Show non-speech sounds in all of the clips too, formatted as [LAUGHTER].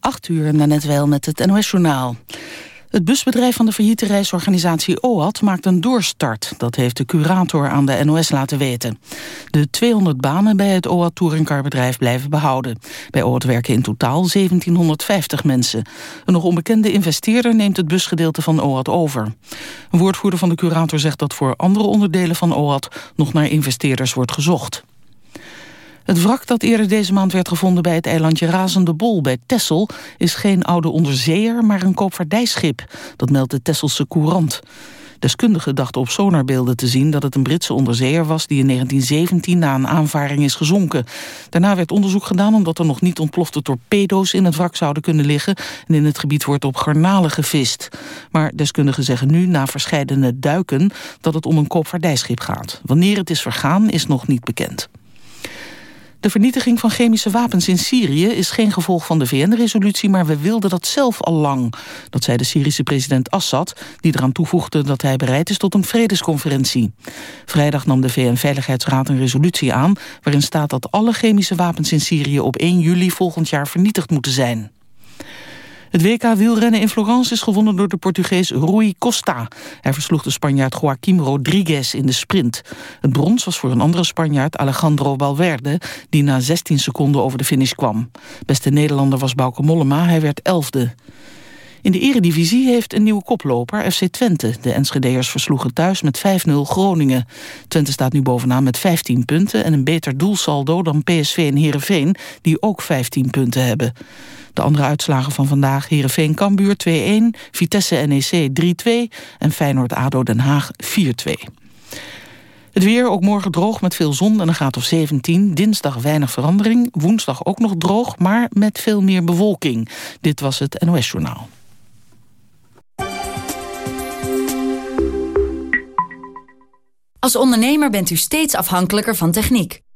8 uur net wel met het NOS-journaal. Het busbedrijf van de failliete reisorganisatie OAT maakt een doorstart. Dat heeft de curator aan de NOS laten weten. De 200 banen bij het OAT Touringcarbedrijf blijven behouden. Bij OAT werken in totaal 1750 mensen. Een nog onbekende investeerder neemt het busgedeelte van OAT over. Een woordvoerder van de curator zegt dat voor andere onderdelen van OAT... nog naar investeerders wordt gezocht. Het wrak dat eerder deze maand werd gevonden bij het eilandje Razende Bol bij Tessel is geen oude onderzeeër, maar een koopvaardijschip. Dat meldt de Tesselse Courant. Deskundigen dachten op sonarbeelden te zien dat het een Britse onderzeeër was die in 1917 na een aanvaring is gezonken. Daarna werd onderzoek gedaan omdat er nog niet ontplofte torpedo's in het wrak zouden kunnen liggen en in het gebied wordt op garnalen gevist. Maar deskundigen zeggen nu na verscheidene duiken dat het om een koopvaardijschip gaat. Wanneer het is vergaan is nog niet bekend. De vernietiging van chemische wapens in Syrië is geen gevolg van de VN-resolutie, maar we wilden dat zelf al lang. Dat zei de Syrische president Assad, die eraan toevoegde dat hij bereid is tot een vredesconferentie. Vrijdag nam de VN-veiligheidsraad een resolutie aan, waarin staat dat alle chemische wapens in Syrië op 1 juli volgend jaar vernietigd moeten zijn. Het WK wielrennen in Florence is gewonnen door de Portugees Rui Costa. Hij versloeg de Spanjaard Joaquim Rodriguez in de sprint. Het brons was voor een andere Spanjaard Alejandro Valverde... die na 16 seconden over de finish kwam. Beste Nederlander was Bauke Mollema, hij werd elfde. In de eredivisie heeft een nieuwe koploper, FC Twente. De Enschedeers versloegen thuis met 5-0 Groningen. Twente staat nu bovenaan met 15 punten... en een beter doelsaldo dan PSV en Heerenveen... die ook 15 punten hebben. De andere uitslagen van vandaag Heerenveen Kambuur 2-1, Vitesse NEC 3-2 en Feyenoord ADO Den Haag 4-2. Het weer ook morgen droog met veel zon en een graad of 17. Dinsdag weinig verandering. Woensdag ook nog droog, maar met veel meer bewolking. Dit was het NOS Journaal. Als ondernemer bent u steeds afhankelijker van techniek.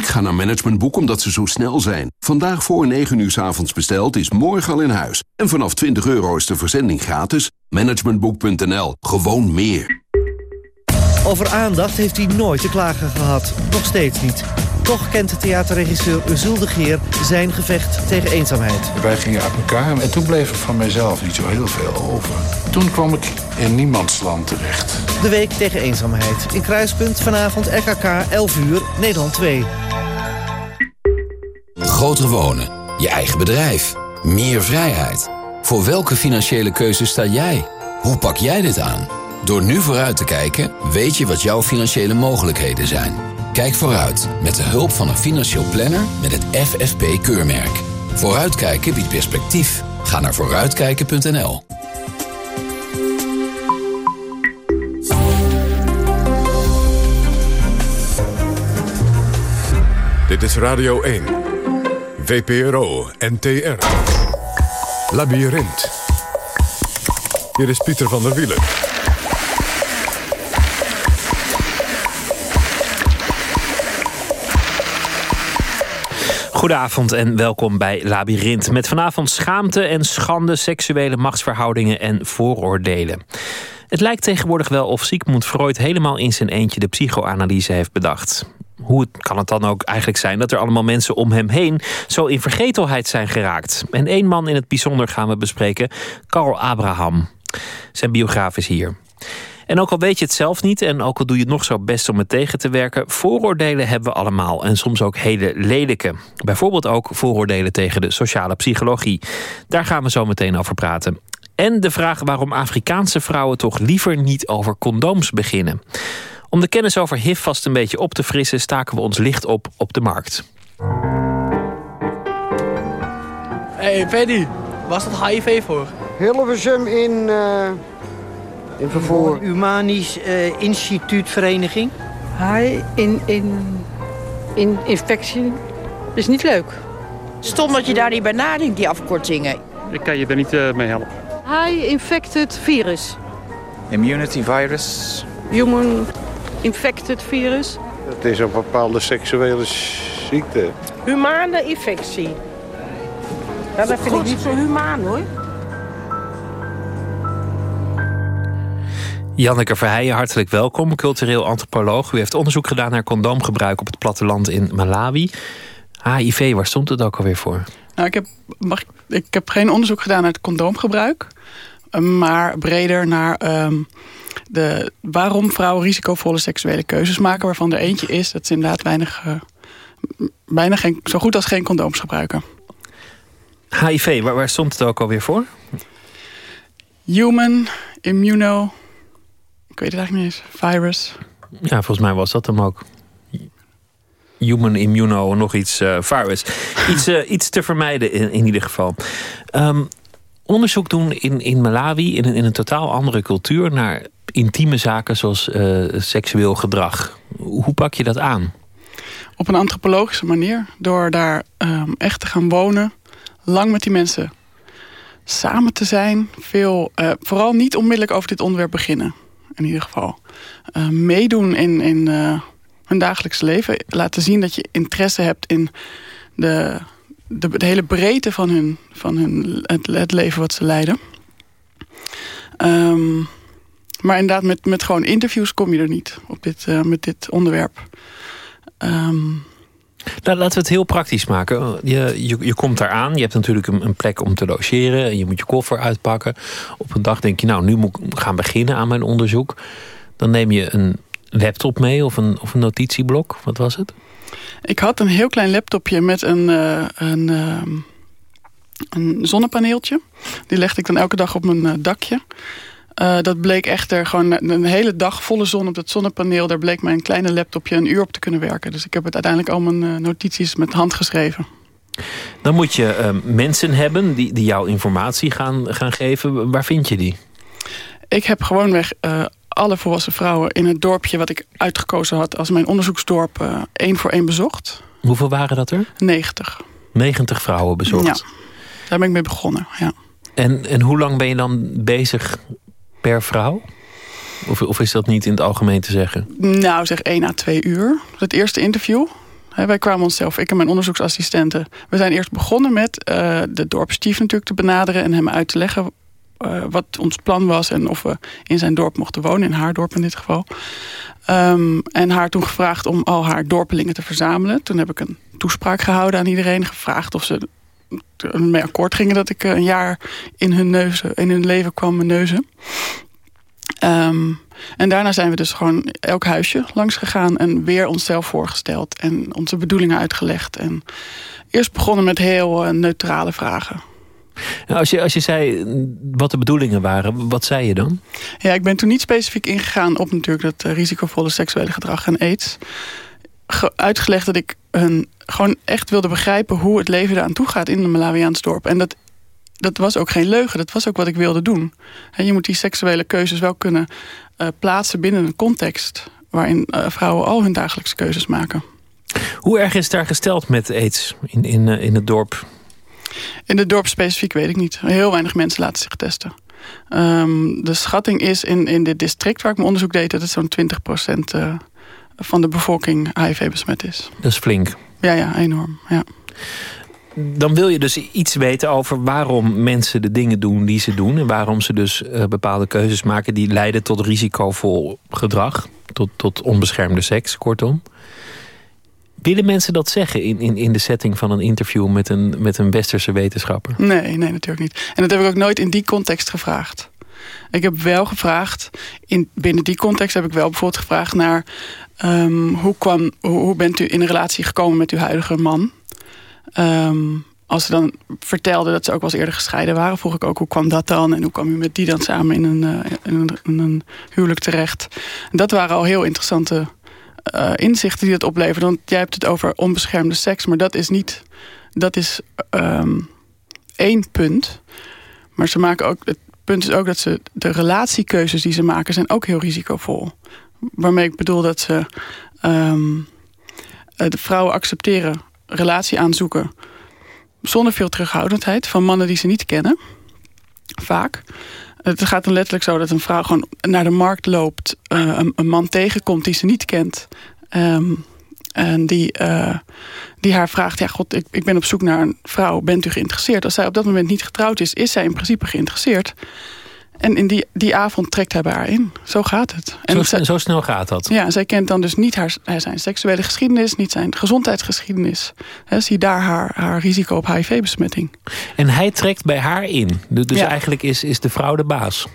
Ik ga naar Managementboek omdat ze zo snel zijn. Vandaag voor 9 uur s avonds besteld is morgen al in huis. En vanaf 20 euro is de verzending gratis. Managementboek.nl. Gewoon meer. Over aandacht heeft hij nooit te klagen gehad. Nog steeds niet. Toch kent de theaterregisseur Uzul de Geer zijn gevecht tegen eenzaamheid. Wij gingen uit elkaar en toen bleef er van mijzelf niet zo heel veel over. Toen kwam ik in niemandsland terecht. De Week tegen Eenzaamheid. In Kruispunt vanavond RKK 11 uur, Nederland 2. Groter wonen. Je eigen bedrijf. Meer vrijheid. Voor welke financiële keuze sta jij? Hoe pak jij dit aan? Door nu vooruit te kijken, weet je wat jouw financiële mogelijkheden zijn. Kijk vooruit met de hulp van een financieel planner met het FFP-keurmerk. Vooruitkijken biedt perspectief. Ga naar vooruitkijken.nl. Dit is Radio 1. VPRO NTR. Labyrinth. Hier is Pieter van der Wielen. Goedenavond en welkom bij Labyrinth. Met vanavond schaamte en schande, seksuele machtsverhoudingen en vooroordelen. Het lijkt tegenwoordig wel of Sigmund Freud helemaal in zijn eentje de psychoanalyse heeft bedacht. Hoe kan het dan ook eigenlijk zijn dat er allemaal mensen om hem heen zo in vergetelheid zijn geraakt? En één man in het bijzonder gaan we bespreken, Carl Abraham. Zijn biograaf is hier. En ook al weet je het zelf niet en ook al doe je het nog zo best om het tegen te werken, vooroordelen hebben we allemaal en soms ook hele lelijke. Bijvoorbeeld ook vooroordelen tegen de sociale psychologie. Daar gaan we zo meteen over praten. En de vraag waarom Afrikaanse vrouwen toch liever niet over condooms beginnen. Om de kennis over HIV vast een beetje op te frissen, staken we ons licht op op de markt. Hey Penny, was dat HIV voor? Hilversum in, uh, in vervoer. Humanisch uh, instituutvereniging. Hi, in, in, in infectie. Is niet leuk. Stom dat je daar niet bij nadenkt, die afkortingen. Ik kan je er niet uh, mee helpen. High infected virus. Immunity virus. Human infected virus. Het is een bepaalde seksuele ziekte. Humane infectie. Ja, dat vind ik niet zo humaan hoor. Janneke Verheijen, hartelijk welkom, cultureel antropoloog. U heeft onderzoek gedaan naar condoomgebruik op het platteland in Malawi. HIV, waar stond het ook alweer voor? Nou, ik, heb, mag, ik heb geen onderzoek gedaan naar het condoomgebruik. Maar breder naar um, de, waarom vrouwen risicovolle seksuele keuzes maken. Waarvan er eentje is dat ze inderdaad weinig, uh, bijna geen, zo goed als geen condooms gebruiken. HIV, waar, waar stond het ook alweer voor? Human Immuno... Ik weet het eigenlijk niet eens. Virus. Ja, volgens mij was dat hem ook. Human Immuno, nog iets uh, virus. Iets, uh, iets te vermijden in, in ieder geval. Um, onderzoek doen in, in Malawi, in een, in een totaal andere cultuur... naar intieme zaken zoals uh, seksueel gedrag. Hoe pak je dat aan? Op een antropologische manier. Door daar um, echt te gaan wonen. Lang met die mensen samen te zijn. Veel, vooral niet onmiddellijk over dit onderwerp beginnen. In ieder geval. Uh, meedoen in, in uh, hun dagelijks leven. Laten zien dat je interesse hebt in de, de, hele breedte van, hun, van hun, het, het leven wat ze leiden. Um, maar inderdaad, met, met gewoon interviews kom je er niet op dit, uh, met dit onderwerp. Um, nou, laten we het heel praktisch maken. Je, je, komt daar aan, je hebt natuurlijk een, een, plek om te logeren... en je moet je koffer uitpakken. Op een dag denk je, nou, nu moet ik gaan beginnen aan mijn onderzoek. Dan neem je een laptop mee of een, of een notitieblok. Wat was het? Ik had een heel klein laptopje met een, uh, een, uh, een zonnepaneeltje. Die legde ik dan elke dag op mijn uh, dakje. Uh, dat bleek echter gewoon een hele dag volle zon op dat zonnepaneel. Daar bleek mijn kleine laptopje een uur op te kunnen werken. Dus ik heb het uiteindelijk al mijn uh, notities met hand geschreven. Dan moet je uh, mensen hebben die, die jouw informatie gaan, gaan geven. Waar vind je die? Ik heb gewoonweg alle volwassen vrouwen in het dorpje... wat ik uitgekozen had als mijn onderzoeksdorp één voor één bezocht. Hoeveel waren dat er? 90. 90 vrouwen bezocht? Ja, daar ben ik mee begonnen, ja. En, en hoe lang ben je dan bezig per vrouw? Of, of is dat niet in het algemeen te zeggen? Nou, zeg 1 à 2 uur. Het eerste interview. He, wij kwamen onszelf, ik en mijn onderzoeksassistenten... we zijn eerst begonnen met uh, de dorpsstief natuurlijk te benaderen... en hem uit te leggen uh, wat ons plan was... en of we in zijn dorp mochten wonen, in haar dorp in dit geval. Um, en haar toen gevraagd om al haar dorpelingen te verzamelen. Toen heb ik een toespraak gehouden aan iedereen. Gevraagd of ze mee akkoord gingen dat ik een jaar in hun, neuzen, in hun leven kwam neuzen. Um, en daarna zijn we dus gewoon elk huisje langs gegaan en weer onszelf voorgesteld en onze bedoelingen uitgelegd. En eerst begonnen met heel uh, neutrale vragen. Nou, als, je, als je zei wat de bedoelingen waren, wat zei je dan? Ja, ik ben toen niet specifiek ingegaan op natuurlijk dat risicovolle seksuele gedrag en aids. Ge uitgelegd dat ik hun gewoon echt wilde begrijpen hoe het leven eraan toe gaat in een Malawiaans dorp. En dat, dat was ook geen leugen, dat was ook wat ik wilde doen. En je moet die seksuele keuzes wel kunnen uh, plaatsen binnen een context waarin uh, vrouwen al hun dagelijkse keuzes maken. Hoe erg is daar gesteld met aids in, in, uh, in het dorp? In het dorp specifiek weet ik niet. Heel weinig mensen laten zich testen. Um, de schatting is in, in dit district waar ik mijn onderzoek deed... dat het zo'n 20 procent van de bevolking HIV besmet is. Dat is flink. Ja, ja, enorm. Ja. Dan wil je dus iets weten over waarom mensen de dingen doen die ze doen. En waarom ze dus uh, bepaalde keuzes maken die leiden tot risicovol gedrag. Tot, tot onbeschermde seks, kortom. Willen mensen dat zeggen in, in, in de setting van een interview met een, met een westerse wetenschapper? Nee, nee, natuurlijk niet. En dat heb ik ook nooit in die context gevraagd. Ik heb wel gevraagd, in, binnen die context heb ik wel bijvoorbeeld gevraagd naar... Ehm, hoe, kwam, hoe, bent u in een relatie gekomen met uw huidige man? Um, als ze dan vertelde dat ze ook wel eerder gescheiden waren... vroeg ik ook hoe kwam dat dan? En hoe kwam u met die dan samen in een, in een, een huwelijk terecht? Dat waren al heel interessante uh, inzichten die het opleveren. Want jij hebt het over onbeschermde seks, maar dat is niet... Dat is um, één punt. Maar ze maken ook, punt is ook dat ze de relatiekeuzes die ze maken... zijn ook heel risicovol. Waarmee ik bedoel dat ze um, de vrouwen accepteren... relatie aanzoeken zonder veel terughoudendheid... van mannen die ze niet kennen. Vaak. Het gaat dan letterlijk zo dat een vrouw gewoon naar de markt loopt... Uh, een, man tegenkomt die ze niet kent... Um, en die, uh, die haar vraagt, ja god, ik, ik ben op zoek naar een vrouw, bent u geïnteresseerd? Als zij op dat moment niet getrouwd is, is zij in principe geïnteresseerd. En in die, die avond trekt hij bij haar in. Zo gaat het. En zo, zij, zo snel gaat dat? Ja, zij kent dan dus niet haar, zijn seksuele geschiedenis... niet zijn gezondheidsgeschiedenis. He, zie daar haar, haar risico op HIV-besmetting. En hij trekt bij haar in? Dus ja. eigenlijk is, is de vrouw de baas?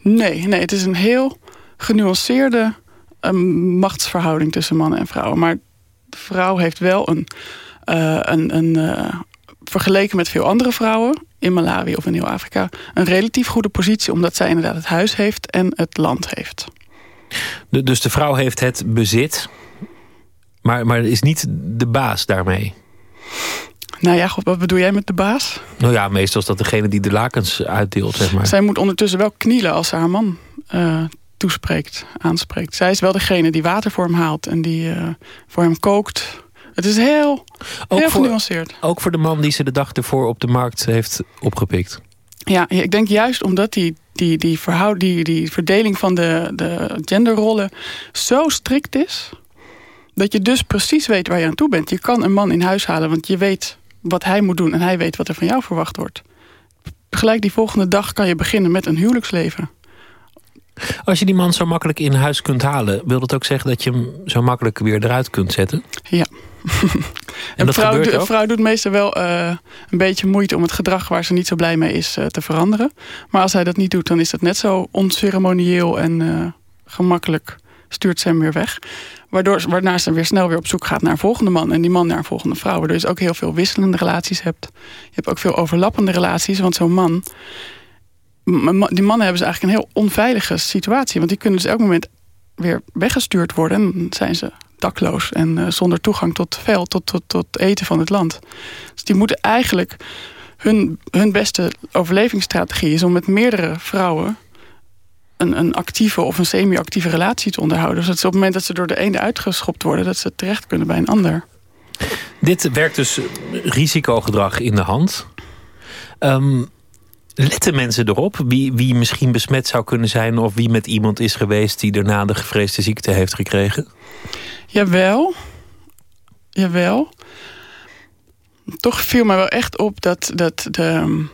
Nee, nee, het is een heel genuanceerde een machtsverhouding tussen mannen en vrouwen. Maar de vrouw heeft wel een... Uh, een, een uh, vergeleken met veel andere vrouwen in Malawi of in heel Afrika... een relatief goede positie omdat zij inderdaad het huis heeft en het land heeft. De, dus de vrouw heeft het bezit, maar, maar is niet de baas daarmee? Nou ja, wat bedoel jij met de baas? Nou ja, meestal is dat degene die de lakens uitdeelt, zeg maar. Zij moet ondertussen wel knielen als ze haar man uh, toespreekt, aanspreekt. Zij is wel degene die water voor hem haalt en die uh, voor hem kookt. Het is heel, ook heel genuanceerd. Ook voor de man die ze de dag ervoor op de markt heeft opgepikt. Ja, ik denk juist omdat die, die, die, verhoud, die, die verdeling van de, de genderrollen zo strikt is... dat je dus precies weet waar je aan toe bent. Je kan een man in huis halen, want je weet wat hij moet doen... en hij weet wat er van jou verwacht wordt. Gelijk die volgende dag kan je beginnen met een huwelijksleven. Als je die man zo makkelijk in huis kunt halen... wil dat ook zeggen dat je hem zo makkelijk weer eruit kunt zetten? Ja. en [LAUGHS] dat vrouw, de vrouw doet meestal wel uh, een beetje moeite om het gedrag waar ze niet zo blij mee is uh, te veranderen. Maar als hij dat niet doet, dan is dat net zo onceremonieel en uh, gemakkelijk stuurt ze hem weer weg. Waardoor, waarna ze weer snel weer op zoek gaat naar een volgende man. En die man naar een volgende vrouw. Waardoor je dus ook heel veel wisselende relaties hebt. Je hebt ook veel overlappende relaties. Want zo'n man die mannen hebben ze eigenlijk een heel onveilige situatie. Want die kunnen dus elk moment weer weggestuurd worden. En dan zijn ze dakloos en uh, zonder toegang tot veld, tot, tot, tot eten van het land. Dus die moeten eigenlijk... Hun, hun beste overlevingsstrategie is om met meerdere vrouwen... Een, een actieve of een semi-actieve relatie te onderhouden. Zodat ze op het moment dat ze door de ene uitgeschopt worden... dat ze terecht kunnen bij een ander. Dit werkt dus risicogedrag in de hand. Um, Letten mensen erop wie, wie misschien besmet zou kunnen zijn... of wie met iemand is geweest die daarna de gevreesde ziekte heeft gekregen? Jawel. Jawel. Toch viel mij wel echt op dat, dat de,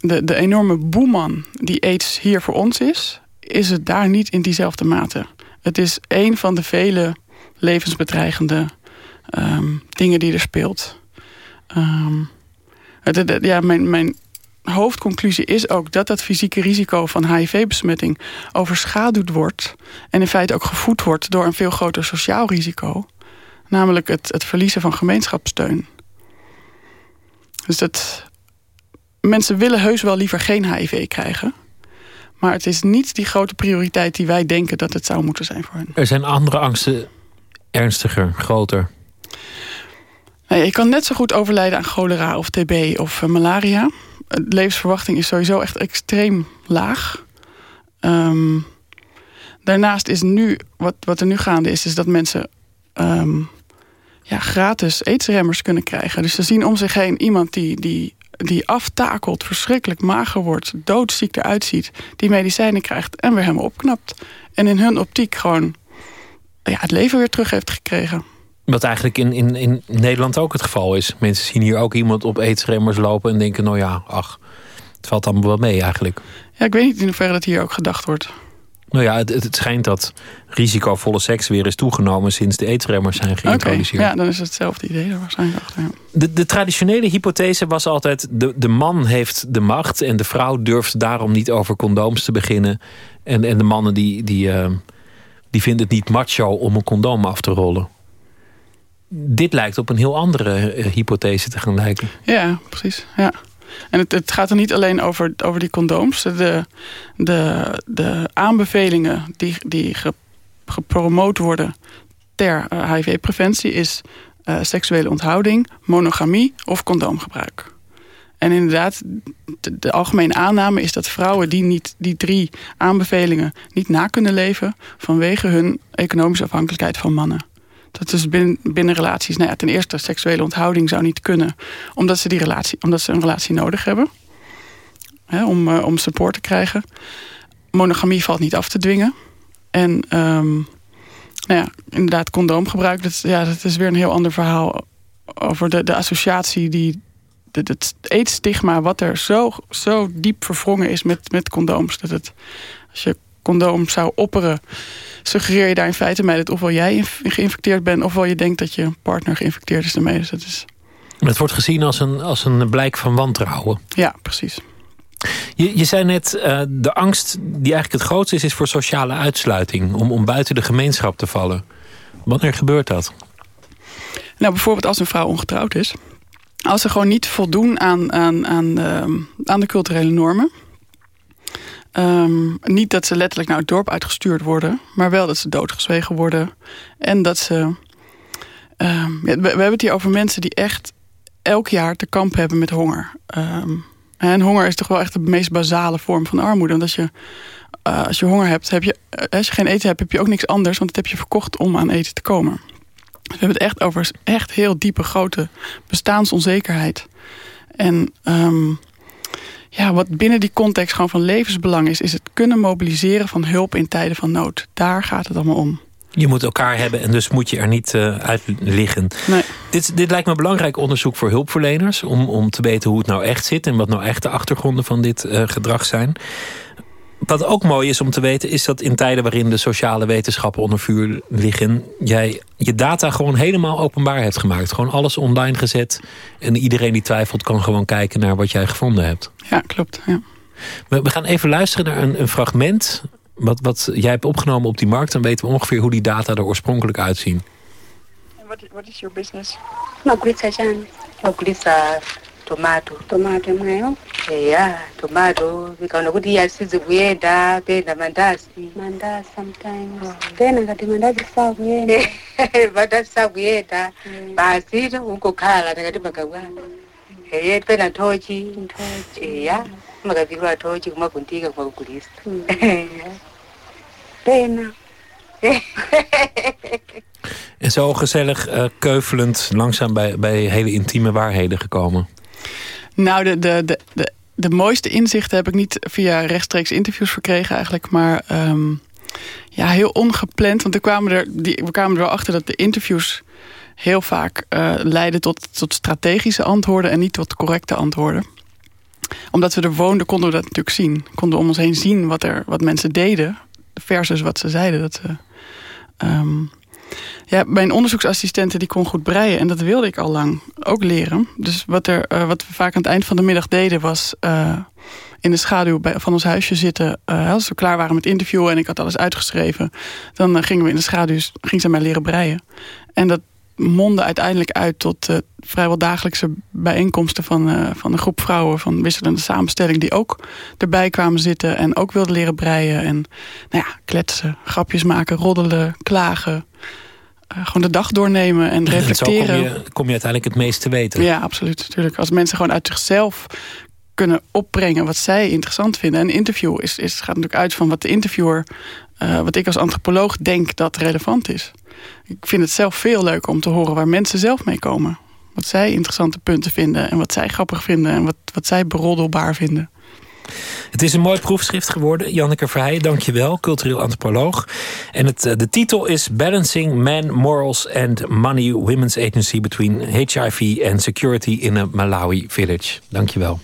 de, de enorme boeman die aids hier voor ons is... is het daar niet in diezelfde mate. Het is een van de vele levensbedreigende um, dingen die er speelt. Um, het, ja, mijn, mijn hoofdconclusie is ook dat dat fysieke risico van HIV-besmetting overschaduwd wordt. En in feite ook gevoed wordt door een veel groter sociaal risico. Namelijk het, het verliezen van gemeenschapssteun. Dus dat, mensen willen heus wel liever geen HIV krijgen. Maar het is niet die grote prioriteit die wij denken dat het zou moeten zijn voor hen. Er zijn andere angsten ernstiger, groter. Nee, je kan net zo goed overlijden aan cholera of TB of uh, malaria de levensverwachting is sowieso echt extreem laag. Um, daarnaast is nu, wat, wat er nu gaande is, is dat mensen um, ja, gratis aidsremmers kunnen krijgen. Dus ze zien om zich heen iemand die, die, die aftakelt, verschrikkelijk mager wordt, doodziek eruit ziet, die medicijnen krijgt en weer helemaal opknapt. En in hun optiek gewoon ja, het leven weer terug heeft gekregen. Wat eigenlijk in, in, in Nederland ook het geval is. Mensen zien hier ook iemand op aidsremmers lopen en denken... nou ja, ach, het valt allemaal wel mee eigenlijk. Ja, ik weet niet in hoeverre dat hier ook gedacht wordt. Nou ja, het, het schijnt dat risicovolle seks weer is toegenomen sinds de aidsremmers zijn geïntroduceerd. ja, dan is het hetzelfde idee er waarschijnlijk achter. Ja. De, de traditionele hypothese was altijd: de, de man heeft de macht en de vrouw durft daarom niet over condooms te beginnen. En, en de mannen die, die, uh, die vinden het niet macho om een condoom af te rollen. Dit lijkt op een heel andere uh, hypothese te gaan lijken. Ja, precies. Ja. En het, het, gaat er niet alleen over, over die condooms. De, de, de aanbevelingen die, die gepromoot worden ter HIV-preventie... is uh, seksuele onthouding, monogamie of condoomgebruik. En inderdaad, de, de, algemene aanname is dat vrouwen die niet die drie aanbevelingen niet na kunnen leven... vanwege hun economische afhankelijkheid van mannen. Dat is binnen, relaties. Nou ja, ten eerste, seksuele onthouding zou niet kunnen. Omdat ze, die relatie, omdat ze een relatie nodig hebben. Hè, om, uh, om support te krijgen. Monogamie valt niet af te dwingen. En um, nou ja, inderdaad, condoomgebruik. Dat, ja, dat is weer een heel ander verhaal. Over de, de associatie die... Het eetstigma wat er zo, zo diep verwrongen is met, met condooms. Dat het, als je condoom zou opperen suggereer je daar in feite mee dat ofwel jij geïnfecteerd bent... ofwel je denkt dat je partner geïnfecteerd is ermee. Dus dat is... Het wordt gezien als een, als een blijk van wantrouwen. Ja, precies. Je, je zei net, uh, de angst die eigenlijk het grootste is... is voor sociale uitsluiting, om, om buiten de gemeenschap te vallen. Wanneer gebeurt dat? Nou, bijvoorbeeld als een vrouw ongetrouwd is. Als ze gewoon niet voldoen aan, aan, aan, uh, aan de culturele normen... Um, niet dat ze letterlijk naar het dorp uitgestuurd worden, maar wel dat ze doodgezwegen worden. En dat ze. Ja, we, hebben het hier over mensen die echt elk jaar te kamp hebben met honger. Um, en honger is toch wel echt de meest basale vorm van armoede. Want als je, uh, als je honger hebt, heb je, uh, als je geen eten hebt, heb je ook niks anders, want dat heb je verkocht om aan eten te komen. Dus we hebben het echt over echt heel diepe, grote bestaansonzekerheid. En ja, wat binnen die context gewoon van levensbelang is... is het kunnen mobiliseren van hulp in tijden van nood. Daar gaat het allemaal om. Je moet elkaar hebben en dus moet je er niet uh, uit liggen. Nee. Dit, dit lijkt me belangrijk onderzoek voor hulpverleners... Om, om te weten hoe het nou echt zit... en wat nou echt de achtergronden van dit uh, gedrag zijn. Wat ook mooi is om te weten... is dat in tijden waarin de sociale wetenschappen onder vuur liggen... jij je data gewoon helemaal openbaar hebt gemaakt. Gewoon alles online gezet. En iedereen die twijfelt kan gewoon kijken naar wat jij gevonden hebt. Ja, klopt. Ja. We, we gaan even luisteren naar een, een fragment... Wat, wat jij hebt opgenomen op die markt... dan weten we ongeveer hoe die data er oorspronkelijk uitzien. What is your business? Magulisa chani? Magulisa tomato. Tomato mweyo? Yeah, tomato. Vikaona kuti yasizi kuyenda, penda mandazi. Mandazi sometimes. Oh. Pena ngati mandazi sakuyenda. [LAUGHS] mandazi sakuyenda. Mm. Basi ungokhala ngati magabwana. Eye pena thochi. Yeah. Magapirwa thochi kumavundika kumakugulisa. Mm. pena. [LAUGHS] [LAUGHS] En zo gezellig uh, keuvelend langzaam bij, bij hele intieme waarheden gekomen. Nou, de, de, de, de, de mooiste inzichten heb ik niet via rechtstreeks interviews verkregen eigenlijk. Maar um, ja, heel ongepland. Want we kwamen er, die, we kwamen er wel achter dat de interviews heel vaak uh, leiden tot, tot strategische antwoorden en niet tot correcte antwoorden. Omdat we er woonden, konden we dat natuurlijk zien. Konden we om ons heen zien wat, er, wat mensen deden versus wat ze zeiden. Dat ze, um, ja, mijn onderzoeksassistenten die kon goed breien. En dat wilde ik al lang ook leren. Dus wat, er, uh, wat we vaak aan het eind van de middag deden was... Uh, in de schaduw bij, van ons huisje zitten. Uh, als we klaar waren met interviewen en ik had alles uitgeschreven... dan gingen we in de schaduw, ging ze mij leren breien. En dat mondde uiteindelijk uit tot vrijwel dagelijkse bijeenkomsten... Van, van een groep vrouwen van wisselende samenstelling... die ook erbij kwamen zitten en ook wilden leren breien. En nou ja, kletsen, grapjes maken, roddelen, klagen... Uh, gewoon de dag doornemen en [LAUGHS] reflecteren. En zo kom je, kom je uiteindelijk het meest te weten. Ja, absoluut. Natuurlijk. Als mensen gewoon uit zichzelf kunnen opbrengen wat zij interessant vinden. En een interview is, is, gaat natuurlijk uit van wat de interviewer... Uh, wat ik als antropoloog denk dat relevant is. Ik vind het zelf veel leuker om te horen waar mensen zelf mee komen. Wat zij interessante punten vinden en wat zij grappig vinden... en wat, wat zij beroddelbaar vinden. Het is een mooi proefschrift geworden. Janneke Verheij, dankjewel, cultureel antropoloog. En het, de titel is Balancing Man, Morals and Money... Women's Agency Between HIV and Security in a Malawi Village. Dankjewel.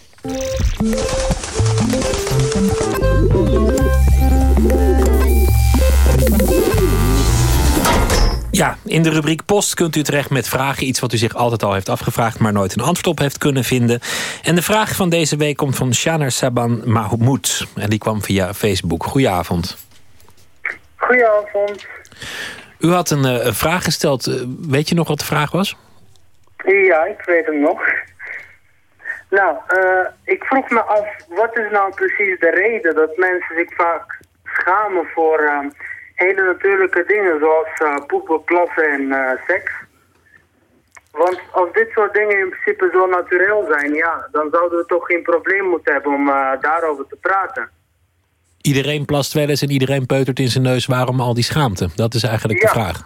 Ja, in de rubriek Post kunt u terecht met vragen. Iets wat u zich altijd al heeft afgevraagd, maar nooit een antwoord op heeft kunnen vinden. En de vraag van deze week komt van Shaner Saban Mahmoud. En die kwam via Facebook. Goedenavond. Goedenavond. U had een, uh, vraag gesteld. Uh, weet je nog wat de vraag was? Ja, ik weet hem nog. Nou, uh, ik vroeg me af, wat is nou precies de reden dat mensen zich vaak schamen voor hele natuurlijke dingen zoals poepen, plassen en seks? Want als dit soort dingen in principe zo natuurlijk zijn, ja, dan zouden we toch geen probleem moeten hebben om daarover te praten. Iedereen plast wel eens en iedereen peutert in zijn neus. Waarom al die schaamte? Dat is eigenlijk de vraag.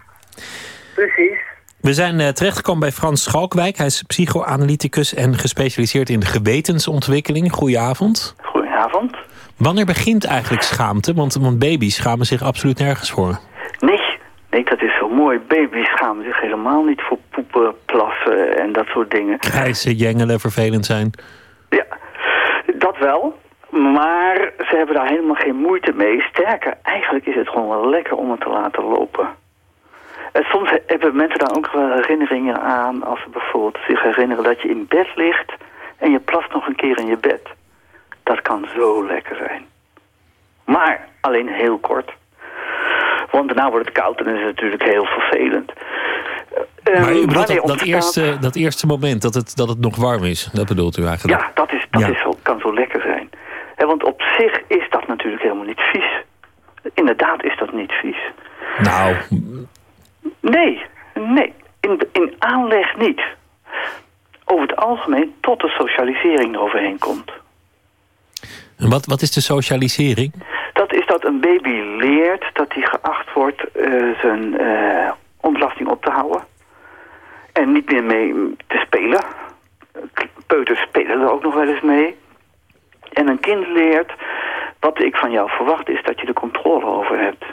Precies. We zijn uh, terechtgekomen bij Frans Schalkwijk. Hij is psychoanalyticus en gespecialiseerd in gewetensontwikkeling. Goedenavond. Wanneer begint eigenlijk schaamte? Want, want baby's schamen zich absoluut nergens voor. Nee, nee, dat is zo mooi. Baby's schamen zich helemaal niet voor poepen, plassen en dat soort dingen. Krijsen, jengelen, vervelend zijn. Ja, dat wel. Maar ze hebben daar helemaal geen moeite mee. Sterker, eigenlijk is het gewoon wel lekker om het te laten lopen. En soms hebben mensen daar ook wel herinneringen aan... als ze bijvoorbeeld zich herinneren dat je in bed ligt... en je plast nog een keer in je bed. Dat kan zo lekker zijn. Maar alleen heel kort. Want daarna wordt het koud en is het natuurlijk heel vervelend. Maar u bedoelt dat, dat, eerste, dat eerste moment dat het, dat het nog warm is, dat bedoelt u eigenlijk? Ja, dat, is, dat Is kan zo lekker zijn. want op zich is dat natuurlijk helemaal niet vies. Inderdaad is dat niet vies. Nou... Nee, nee. In, in aanleg niet. Over het algemeen tot de socialisering eroverheen komt. En wat, wat is de socialisering? Dat is dat een baby leert dat hij geacht wordt uh, zijn uh, ontlasting op te houden. En niet meer mee te spelen. Peuters spelen er ook nog wel eens mee. En een kind leert, wat ik van jou verwacht is dat je de controle over hebt.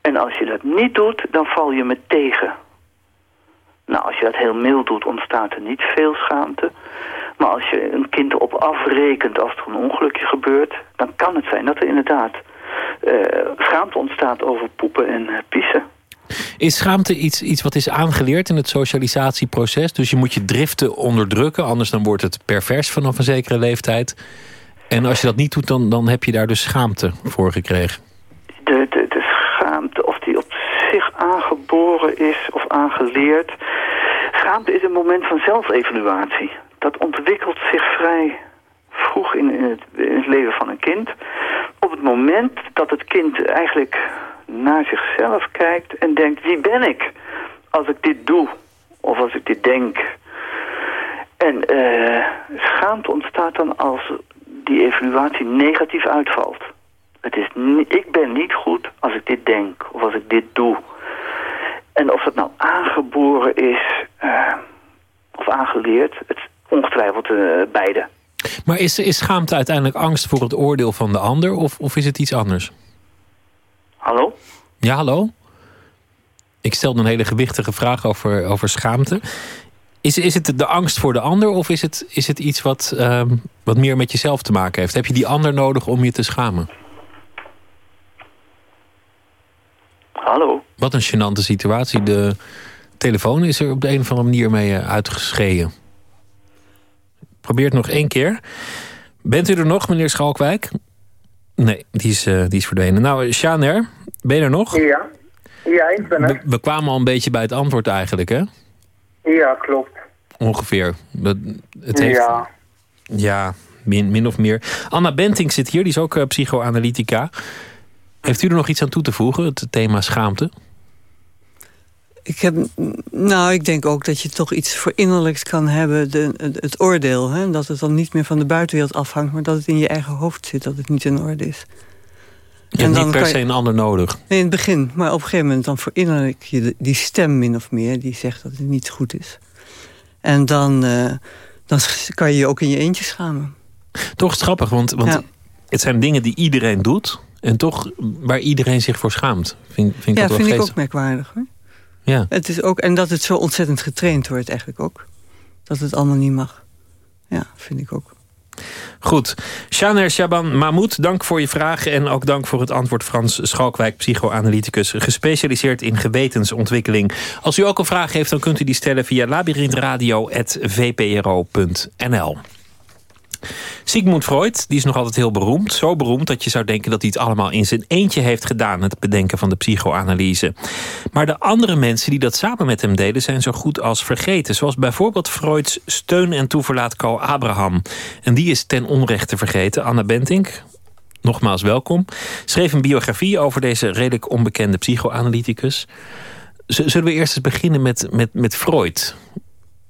En als je dat niet doet, dan val je me tegen. Nou, als je dat heel mild doet, ontstaat er niet veel schaamte. Maar als je een kind erop afrekent als er een ongelukje gebeurt... dan kan het zijn dat er inderdaad uh, schaamte ontstaat over poepen en uh, pissen. Is schaamte iets, iets wat is aangeleerd in het socialisatieproces? Dus je moet je driften onderdrukken, anders dan wordt het pervers vanaf een zekere leeftijd. En als je dat niet doet, dan, dan heb je daar dus schaamte voor gekregen. De, de, de schaamte, of die op zich aangeboren is of aangeleerd... Schaamte is een moment van zelfevaluatie. Dat ontwikkelt zich vrij vroeg in, het, leven van een kind. Op het moment dat het kind eigenlijk naar zichzelf kijkt en denkt... wie ben ik als ik dit doe of als ik dit denk... En uh, schaamte ontstaat dan als die evaluatie negatief uitvalt. Het is ik ben niet goed als ik dit denk of als ik dit doe. En of dat nou aangeboren is uh, of aangeleerd, het ongetwijfeld uh, beide. Maar is, is schaamte uiteindelijk angst voor het oordeel van de ander of, of is het iets anders? Hallo? Ja, hallo? Ik stelde een hele gewichtige vraag over, over schaamte. Is, is het de angst voor de ander of is het, is het iets wat, uh, wat meer met jezelf te maken heeft? Heb je die ander nodig om je te schamen? Hallo? Wat een gênante situatie. De telefoon is er op de een of andere manier mee uh, uitgeschreven. Probeer het nog één keer. Bent u er nog, meneer Schalkwijk? Nee, die is, uh, die is verdwenen. Nou, Shaner, ben je er nog? Ja, ja ik ben er. We, we, kwamen al een beetje bij het antwoord eigenlijk, hè? Ja, klopt. Ongeveer. Dat, het heeft, ja. Ja, min, min of meer. Anna Benting zit hier, die is ook uh, psychoanalytica. Heeft u er nog iets aan toe te voegen, het thema schaamte? Ik heb, nou, ik denk ook dat je toch iets verinnerlijks kan hebben, de, het, het, oordeel. Hè? Dat het dan niet meer van de buitenwereld afhangt, maar dat het in je eigen hoofd zit, dat het niet in orde is. Je hebt niet per se een ander nodig. Nee, in het begin. Maar op een gegeven moment dan verinnerlijk je die stem min of meer... die zegt dat het niet goed is. En dan, uh, dan kan je je ook in je eentje schamen. Toch grappig, want, want ja. het zijn dingen die iedereen doet... en toch waar iedereen zich voor schaamt. Vind, vind ik ja, dat vind ik ook merkwaardig. Hoor. Ja. Het is ook, en dat het zo ontzettend getraind wordt eigenlijk ook. Dat het allemaal niet mag. Ja, vind ik ook. Goed. Shaner Shaban Mahmoud, dank voor je vragen. En ook dank voor het antwoord Frans Schalkwijk, psychoanalyticus. Gespecialiseerd in gewetensontwikkeling. Als u ook een vraag heeft, dan kunt u die stellen via labyrinthradio.vpro.nl. Sigmund Freud die is nog altijd heel beroemd. Zo beroemd dat je zou denken dat hij het allemaal in zijn eentje heeft gedaan. Het bedenken van de psychoanalyse. Maar de andere mensen die dat samen met hem deden... zijn zo goed als vergeten. Zoals bijvoorbeeld Freuds steun- en toeverlaat Abraham. En die is ten onrechte vergeten. Anna Bentink, nogmaals welkom. Schreef een biografie over deze redelijk onbekende psychoanalyticus. Zullen we eerst eens beginnen met, met, met Freud?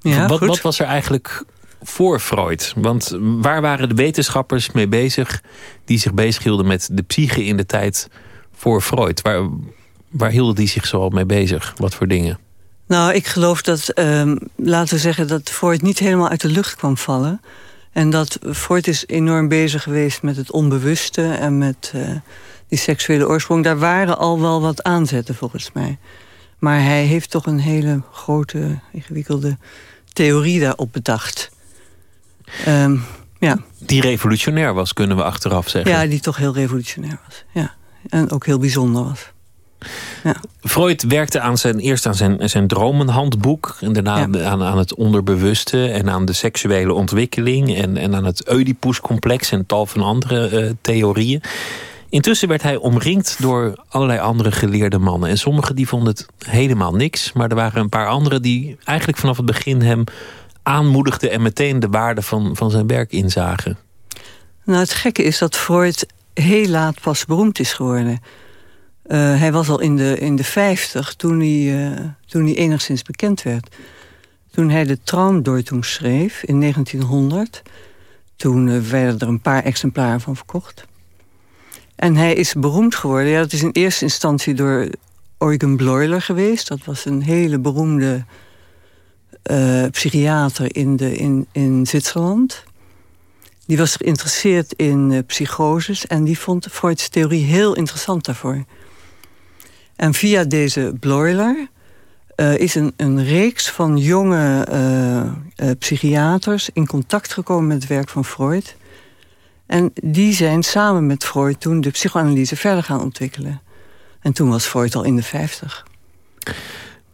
Ja, wat, goed. wat was er eigenlijk voor Freud? Want waar waren de wetenschappers mee bezig... die zich bezighielden met de psyche in de tijd voor Freud? Waar, waar hielden die zich zoal mee bezig? Wat voor dingen? Nou, ik geloof dat, ehm, laten we zeggen... dat Freud niet helemaal uit de lucht kwam vallen. En dat Freud is enorm bezig geweest met het onbewuste... en met eh, die seksuele oorsprong. Daar waren al wel wat aanzetten, volgens mij. Maar hij heeft toch een hele grote, ingewikkelde theorie daarop bedacht. Ehm, ja. Die revolutionair was, kunnen we achteraf zeggen. ja, die toch heel revolutionair was. Ja. En ook heel bijzonder was. Freud werkte aan zijn, eerst aan zijn, zijn dromenhandboek. En daarna aan, aan het onderbewuste. En aan de seksuele ontwikkeling. En, en aan het Oedipus-complex. En tal van andere eh, theorieën. Intussen werd hij omringd door allerlei andere geleerde mannen. En sommigen die vonden het helemaal niks. Maar er waren een paar anderen die eigenlijk vanaf het begin hem aanmoedigden. En meteen de waarde van, van zijn werk inzagen. Nou, het gekke is dat Freud heel laat pas beroemd is geworden. Uh, hij was al in de, in de vijftig toen, hij, uh, toen hij enigszins bekend werd. Toen hij de Traumdeutung schreef in 1900... toen uh, werden er een paar exemplaren van verkocht. En hij is beroemd geworden. Ja, dat is in eerste instantie door Eugen Bleuler geweest. Dat was een hele beroemde psychiater in, de, in, in Zwitserland... Die was geïnteresseerd in uh, psychoses en die vond Freud's theorie heel interessant daarvoor. En via deze Bloiler uh, is een, een reeks van jonge psychiaters in contact gekomen met het werk van Freud. En die zijn samen met Freud toen de psychoanalyse verder gaan ontwikkelen. En toen was Freud al in de vijftig.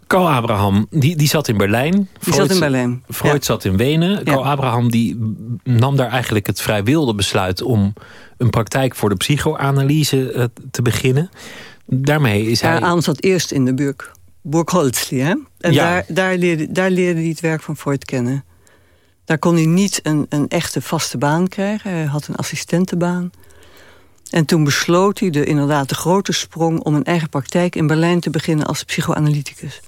Carl Abraham, die, die zat in Berlijn. Die Freud, zat in Berlijn. Freud ja. zat in Wenen. Carl ja. Abraham die nam daar eigenlijk het vrij wilde besluit... om een praktijk voor de psychoanalyse uh, te beginnen. Daarmee is hij... Aan zat eerst in de Burg, Burg Holzli, hè? En ja. daar, daar, leerde, daar leerde hij het werk van Freud kennen. Daar kon hij niet een, een echte vaste baan krijgen. Hij had een assistentenbaan. En toen besloot hij de, inderdaad de grote sprong... om een eigen praktijk in Berlijn te beginnen als psychoanalyticus.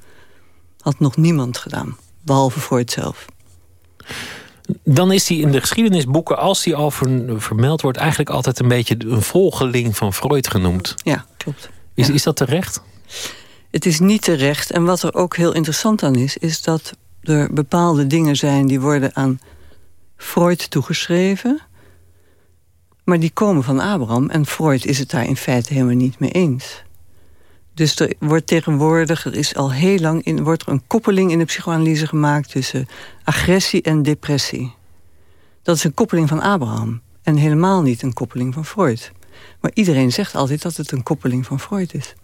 Had nog niemand gedaan, behalve Freud zelf. Dan is hij in de geschiedenisboeken, als hij al vermeld wordt... eigenlijk altijd een beetje een volgeling van Freud genoemd. Ja, klopt. Is, ja. is dat terecht? Het is niet terecht. En wat er ook heel interessant aan is... is dat er bepaalde dingen zijn die worden aan Freud toegeschreven... maar die komen van Abraham. En Freud is het daar in feite helemaal niet mee eens. Dus er wordt tegenwoordig, er is al heel lang... In, wordt er een koppeling in de psychoanalyse gemaakt... tussen agressie en depressie. Dat is een koppeling van Abraham. En helemaal niet een koppeling van Freud. Maar iedereen zegt altijd dat het een koppeling van Freud is.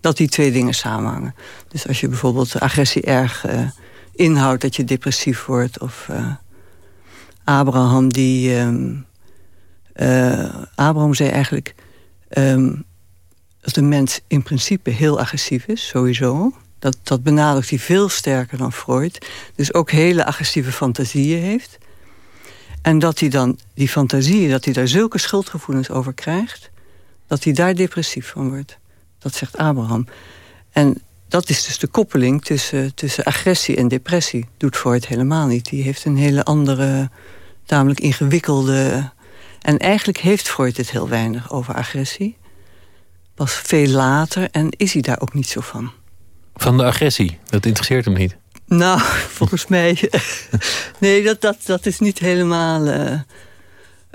Dat die twee dingen samenhangen. Dus als je bijvoorbeeld agressie erg uh, inhoudt... dat je depressief wordt. Of uh, Abraham die... Um, uh, Abraham zei eigenlijk... Um, dat de mens in principe heel agressief is, sowieso. Dat, dat benadrukt hij veel sterker dan Freud. Dus ook hele agressieve fantasieën heeft. En dat hij dan die fantasieën, dat hij daar zulke schuldgevoelens over krijgt... dat hij daar depressief van wordt. Dat zegt Abraham. En dat is dus de koppeling tussen, tussen agressie en depressie. Doet Freud helemaal niet. Die heeft een hele andere, tamelijk ingewikkelde... En eigenlijk heeft Freud het heel weinig over agressie. Pas veel later en is hij daar ook niet zo van. Van de agressie? Dat interesseert hem niet? Nou, [LAUGHS] volgens mij... [LAUGHS] nee, dat, dat, dat is niet helemaal... Uh,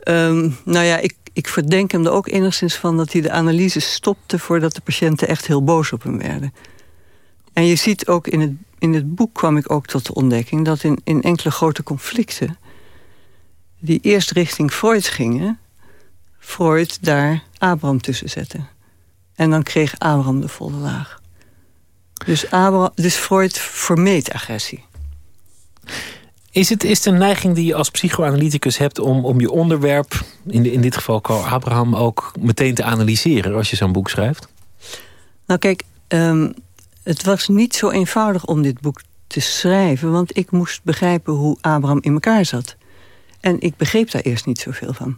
um, nou ja, ik, ik verdenk hem er ook enigszins van... dat hij de analyse stopte voordat de patiënten echt heel boos op hem werden. En je ziet ook in het, in het boek kwam ik ook tot de ontdekking... dat in, in enkele grote conflicten... die eerst richting Freud gingen... Freud daar Abraham tussen zette. En dan kreeg Abraham de volle laag. Dus, Abraham, dus Freud vermeed agressie. Is het, is het een neiging die je als psychoanalyticus hebt... om, om je onderwerp, in, de, in dit geval Carl Abraham... ook meteen te analyseren als je zo'n boek schrijft? Nou kijk, um, het was niet zo eenvoudig om dit boek te schrijven... want ik moest begrijpen hoe Abraham in elkaar zat. En ik begreep daar eerst niet zoveel van.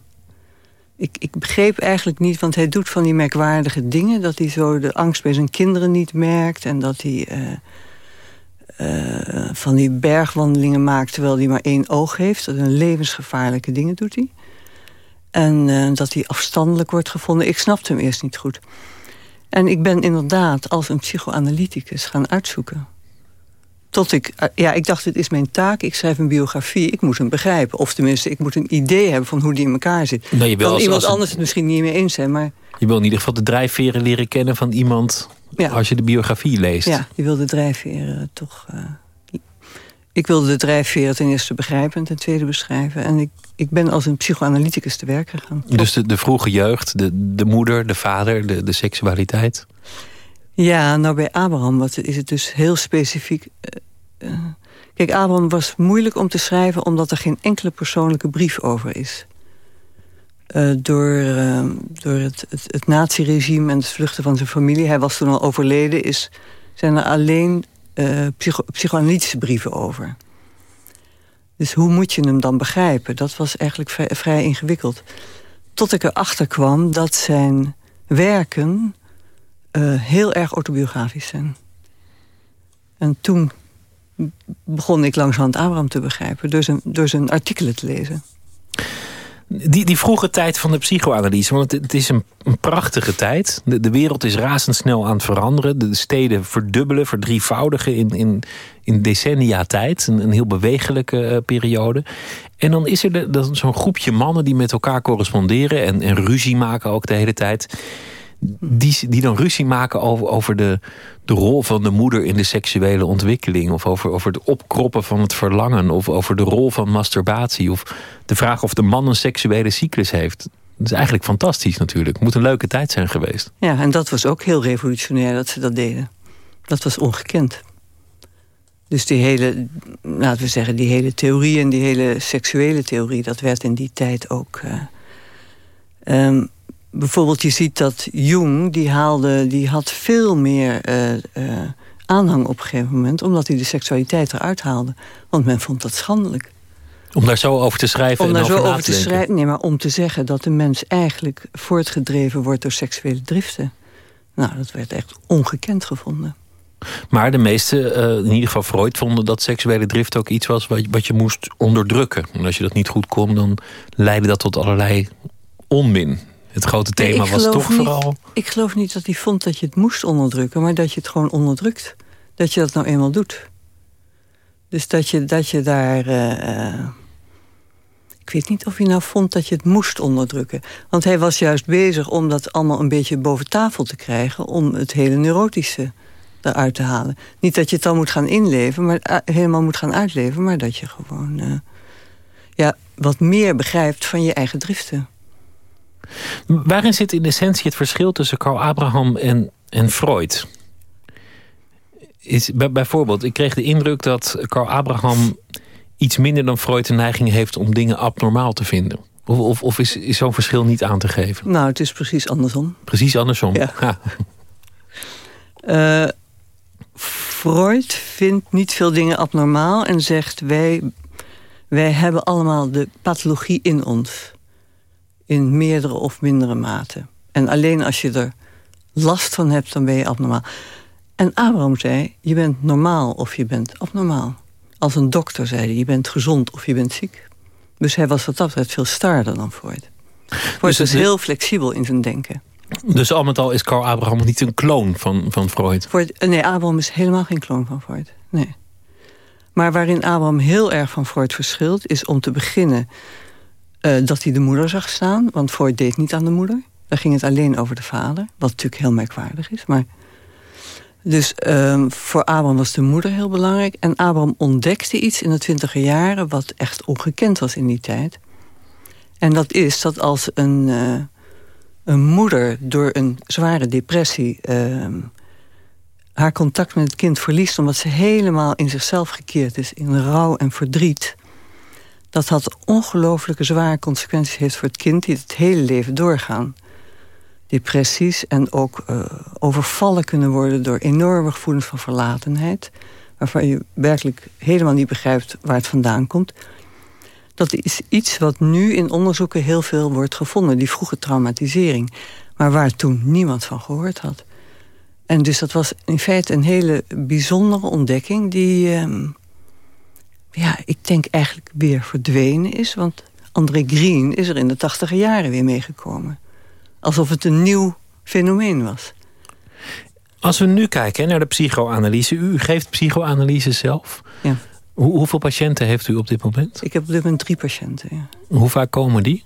Ik, ik begreep eigenlijk niet, want hij doet van die merkwaardige dingen... dat hij zo de angst bij zijn kinderen niet merkt... en dat hij uh, uh, van die bergwandelingen maakt... terwijl hij maar één oog heeft. Dat een levensgevaarlijke dingen doet hij. En uh, dat hij afstandelijk wordt gevonden. Ik snapte hem eerst niet goed. En ik ben inderdaad als een psychoanalyticus gaan uitzoeken. Tot ik, eh, ja, ik dacht, het is mijn taak. Ik schrijf een biografie, ik moet hem begrijpen. Of tenminste, ik moet een idee hebben van hoe die in elkaar zit. Je wil kan als, iemand als anders het misschien niet mee eens zijn, maar... Je wil in ieder geval de drijfveren leren kennen van iemand... Ja. als je de biografie leest. Ja, je wil de drijfveren toch... Uh, ik wilde de drijfveren ten eerste begrijpen en ten tweede beschrijven. En ik, ik ben als een psychoanalyticus te werk gegaan. Dus de, de vroege jeugd, de, de moeder, de vader, de, de seksualiteit? Ja, nou bij Abraham is het dus heel specifiek... Uh, kijk, Abraham was moeilijk om te schrijven... omdat er geen enkele persoonlijke brief over is. Uh, door door het, het, het naziregime en het vluchten van zijn familie... hij was toen al overleden, is, zijn er alleen psycho psychoanalytische brieven over. Dus hoe moet je hem dan begrijpen? Dat was eigenlijk vrij, vrij ingewikkeld. Tot ik erachter kwam dat zijn werken uh, heel erg autobiografisch zijn. En toen begon ik langzaam Abraham te begrijpen... door zijn, door zijn artikelen te lezen. Die, die vroege tijd van de psychoanalyse, want het, is een, een, prachtige tijd. De, de, wereld is razendsnel aan het veranderen. De steden verdubbelen, verdrievoudigen in, in, in decennia tijd. Een, een heel bewegelijke uh, periode. En dan is er zo'n groepje mannen die met elkaar corresponderen... En, en ruzie maken ook de hele tijd die, die dan ruzie maken over, over de, de rol van de moeder in de seksuele ontwikkeling. Of over, over het opkroppen van het verlangen. Of over de rol van masturbatie. Of de vraag of de man een seksuele cyclus heeft. Dat is eigenlijk fantastisch natuurlijk. Moet een leuke tijd zijn geweest. Ja, en dat was ook heel revolutionair dat ze dat deden. Dat was ongekend. Dus die hele, laten we zeggen, die hele theorie en die hele seksuele theorie... dat werd in die tijd ook... Uh, um, bijvoorbeeld je ziet dat Jung, die, haalde, die had veel meer uh, uh, aanhang op een gegeven moment... omdat hij de seksualiteit eruit haalde. Want men vond dat schandelijk. Om daar zo over te schrijven om en daar over zo over te schrijven, Nee, maar om te zeggen dat de mens eigenlijk voortgedreven wordt door seksuele driften. Nou, dat werd echt ongekend gevonden. Maar de meeste, uh, in ieder geval Freud, vonden dat seksuele drift ook iets was wat, wat je moest onderdrukken. En als je dat niet goed kon, dan leidde dat tot allerlei onmin. Het grote thema nee, was toch niet, vooral... Ik geloof niet dat hij vond dat je het moest onderdrukken... maar dat je het gewoon onderdrukt. Dat je dat nou eenmaal doet. Dus dat je, dat je daar... Uh, ik weet niet of hij nou vond dat je het moest onderdrukken. Want hij was juist bezig om dat allemaal een beetje boven tafel te krijgen... om het hele neurotische eruit te halen. Niet dat je het dan moet gaan inleven, maar uh, helemaal moet gaan uitleven... maar dat je gewoon uh, ja, wat meer begrijpt van je eigen driften. Waarin zit in essentie het verschil tussen Carl Abraham en, en Freud? Is, bijvoorbeeld, ik kreeg de indruk dat Carl Abraham iets minder dan Freud de neiging heeft om dingen abnormaal te vinden. Of, of, of is, is zo'n verschil niet aan te geven? Nou, het is precies andersom. Precies andersom? Ja. ja. Uh, [LAUGHS] Freud vindt niet veel dingen abnormaal en zegt... wij, wij hebben allemaal de pathologie in ons in meerdere of mindere mate. En alleen als je er last van hebt, dan ben je abnormaal. En Abraham zei, je bent normaal of je bent abnormaal. Als een dokter zei hij, je bent gezond of je bent ziek. Dus hij was wat dat betreft veel starder dan Freud. Freud dus heel flexibel in zijn denken. Dus al met al is Carl Abraham niet een kloon van, van Freud? Freud? Nee, Abraham is helemaal geen kloon van Freud. Nee. Maar waarin Abraham heel erg van Freud verschilt... is om te beginnen uh, dat hij de moeder zag staan. Want Freud deed niet aan de moeder. Daar ging het alleen over de vader. Wat natuurlijk heel merkwaardig is. Maar... Dus um, voor Abraham was de moeder heel belangrijk. En Abraham ontdekte iets in de twintiger jaren... wat echt ongekend was in die tijd. En dat is dat als een, uh, een moeder door een zware depressie... Uh, haar contact met het kind verliest... omdat ze helemaal in zichzelf gekeerd is, in rouw en verdriet... dat dat ongelooflijke zware consequenties heeft voor het kind... die het hele leven doorgaan. Depressies en ook uh, overvallen kunnen worden... door enorme gevoelens van verlatenheid... waarvan je werkelijk helemaal niet begrijpt waar het vandaan komt... dat is iets wat nu in onderzoeken heel veel wordt gevonden. Die vroege traumatisering. Maar waar toen niemand van gehoord had. En dus dat was in feite een hele bijzondere ontdekking... die, uh, ja, ik denk eigenlijk weer verdwenen is. Want André Green is er in de tachtige jaren weer meegekomen. Alsof het een nieuw fenomeen was. Als we nu kijken naar de psychoanalyse. U geeft psychoanalyse zelf. Ja. Hoe, hoeveel patiënten heeft u op dit moment? Ik heb op dit moment drie patiënten, ja. Hoe vaak komen die?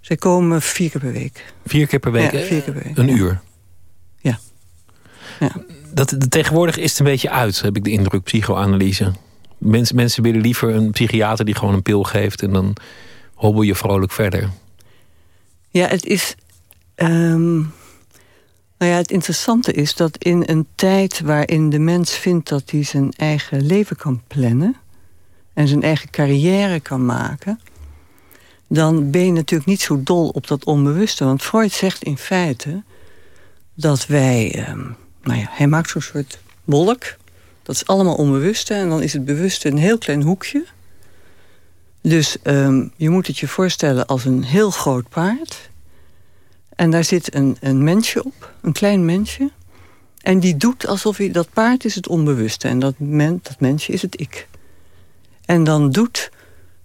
Zij komen vier keer per week. Vier keer per week? Ja, vier keer per week. Een uur? Ja. ja. Dat, tegenwoordig is het een beetje uit, heb ik de indruk, psychoanalyse. Mensen, mensen willen liever een psychiater die gewoon een pil geeft... en dan hobbel je vrolijk verder. Ja, het is... Um, nou ja, het interessante is dat in een tijd waarin de mens vindt... dat hij zijn eigen leven kan plannen... en zijn eigen carrière kan maken... dan ben je natuurlijk niet zo dol op dat onbewuste. Want Freud zegt in feite dat wij... Um, nou ja, hij maakt zo'n soort wolk. Dat is allemaal onbewuste. En dan is het bewuste een heel klein hoekje. Dus um, je moet het je voorstellen als een heel groot paard. En daar zit een, een mensje op, een klein mensje. En die doet alsof hij, dat paard is het onbewuste. En dat, dat mensje is het ik. En dan doet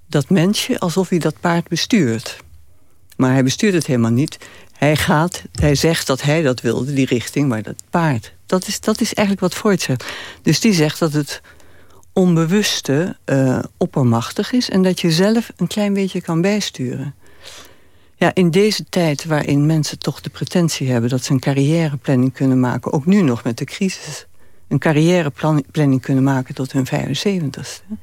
dat mensje alsof hij dat paard bestuurt. Maar hij bestuurt het helemaal niet. Hij gaat, hij zegt dat hij dat wilde, die richting, maar dat paard. Dat is, dat is eigenlijk wat Freud zegt. Dus die zegt dat het onbewuste uh, oppermachtig is... en dat je zelf een klein beetje kan bijsturen. Ja, in deze tijd waarin mensen toch de pretentie hebben... dat ze een carrièreplanning kunnen maken, ook nu nog met de crisis... een carrièreplanning kunnen maken tot hun 75ste...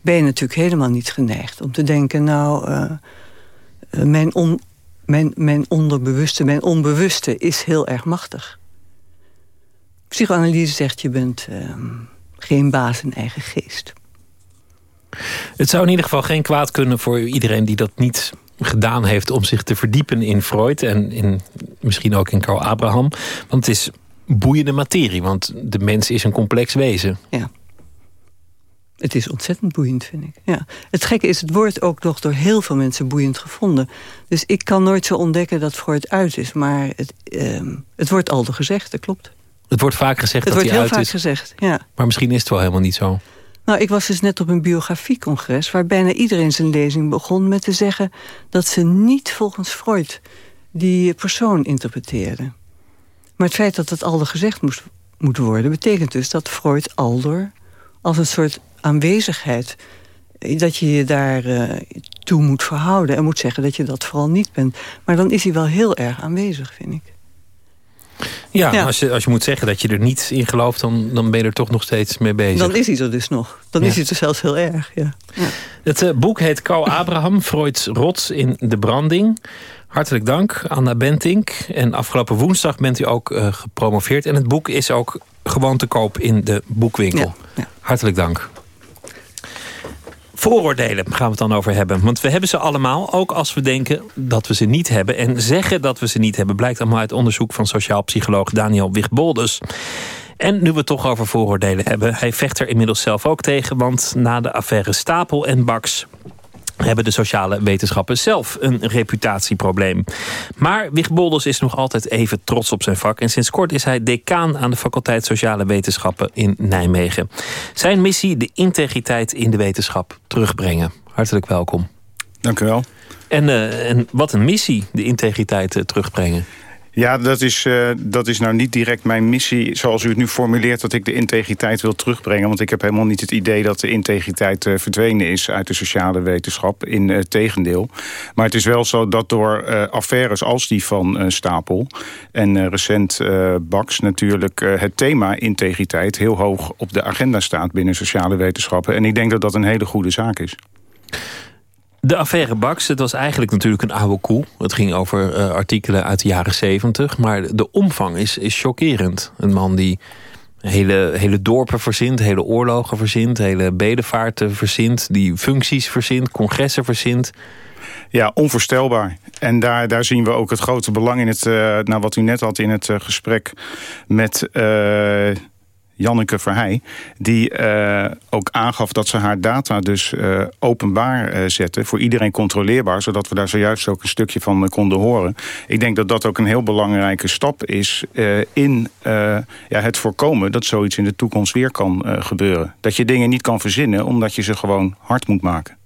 ben je natuurlijk helemaal niet geneigd om te denken... nou, uh, mijn, on, mijn, mijn onderbewuste, mijn onbewuste is heel erg machtig. Psychoanalyse zegt, je bent uh, geen baas in eigen geest. Het zou in ieder geval geen kwaad kunnen voor iedereen die dat niet gedaan heeft om zich te verdiepen in Freud en in, misschien ook in Carl Abraham. Want het is boeiende materie, want de mens is een complex wezen. Ja. Het is ontzettend boeiend, vind ik. Ja. Het gekke is, het wordt ook nog door heel veel mensen boeiend gevonden. Dus ik kan nooit zo ontdekken dat Freud uit is. Maar het, uh, het wordt al gezegd, dat klopt. Het wordt vaak gezegd het dat hij uit is. Het wordt heel vaak gezegd, ja. Maar misschien is het wel helemaal niet zo. Nou, ik was dus net op een biografiecongres... waar bijna iedereen zijn lezing begon met te zeggen... dat ze niet volgens Freud die persoon interpreteerden. Maar het feit dat het aldoor gezegd moest, moet worden... betekent dus dat Freud aldoor als een soort aanwezigheid... dat je je daar uh, toe moet verhouden... en moet zeggen dat je dat vooral niet bent. Maar dan is hij wel heel erg aanwezig, vind ik. Ja, ja, Als, je, als je moet zeggen dat je er niet in gelooft... dan, dan ben je er toch nog steeds mee bezig. Dan is hij er dus nog. Dan Ja. is hij er zelfs heel erg, ja. ja. Het eh, boek heet Carl Abraham, Freuds rots in de branding. Hartelijk dank, Anna Bentink. En afgelopen woensdag bent u ook eh, gepromoveerd. En het boek is ook gewoon te koop in de boekwinkel. Hartelijk dank. Vooroordelen gaan we het dan over hebben. Want we hebben ze allemaal, ook als we denken dat we ze niet hebben. En zeggen dat we ze niet hebben, blijkt allemaal uit onderzoek van sociaal psycholoog Daniel Wigboldus. En nu we het toch over vooroordelen hebben, hij vecht er inmiddels zelf ook tegen. Want na de affaire Stapel en Bax hebben de sociale wetenschappen zelf een reputatieprobleem. Maar Wigbolders is nog altijd even trots op zijn vak. En sinds kort is hij decaan aan de faculteit Sociale Wetenschappen in Nijmegen. Zijn missie, de integriteit in de wetenschap terugbrengen. Hartelijk welkom. Dank u wel. En, uh, en wat een missie, de integriteit uh, terugbrengen. Ja, dat is, uh, dat is nou niet direct mijn missie zoals u het nu formuleert... dat ik de integriteit wil terugbrengen. Want ik heb helemaal niet het idee dat de integriteit uh, verdwenen is... uit de sociale wetenschap, in uh, tegendeel. Maar het is wel zo dat door affaires als die van Stapel... en recent Bax natuurlijk het thema integriteit... heel hoog op de agenda staat binnen sociale wetenschappen. En ik denk dat dat een hele goede zaak is. De affaire Bax, het was eigenlijk natuurlijk een oude koe. Het ging over uh, artikelen uit de jaren zeventig. Maar de omvang is, is chockerend. Een man die hele, hele dorpen verzint, hele oorlogen verzint... hele bedevaarten verzint, die functies verzint, congressen verzint... Ja, onvoorstelbaar. En daar, daar zien we ook het grote belang in het... Uh, nou, wat u net had in het uh, gesprek met... Janneke Verheij, die uh, ook aangaf dat ze haar data dus uh, openbaar uh, zette. Voor iedereen controleerbaar, zodat we daar zojuist ook een stukje van konden horen. Ik denk dat dat ook een heel belangrijke stap is in ja, het voorkomen dat zoiets in de toekomst weer kan gebeuren. Dat je dingen niet kan verzinnen, omdat je ze gewoon hard moet maken.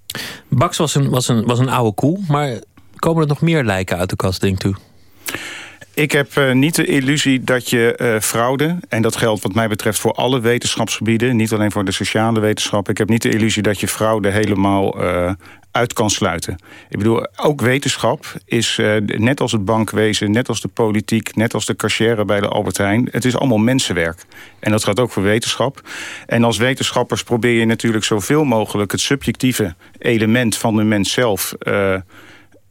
Bax was een, was, een, was een oude koe, maar komen er nog meer lijken uit de kast, denkt u? Ik heb uh, niet de illusie dat je uh, fraude... en dat geldt wat mij betreft voor alle wetenschapsgebieden... niet alleen voor de sociale wetenschap... ik heb niet de illusie dat je fraude helemaal uh, uit kan sluiten. Ik bedoel, ook wetenschap is net als het bankwezen... net als de politiek, net als de cashier bij de Albert Heijn... het is allemaal mensenwerk. En dat gaat ook voor wetenschap. En als wetenschappers probeer je natuurlijk zoveel mogelijk... het subjectieve element van de mens zelf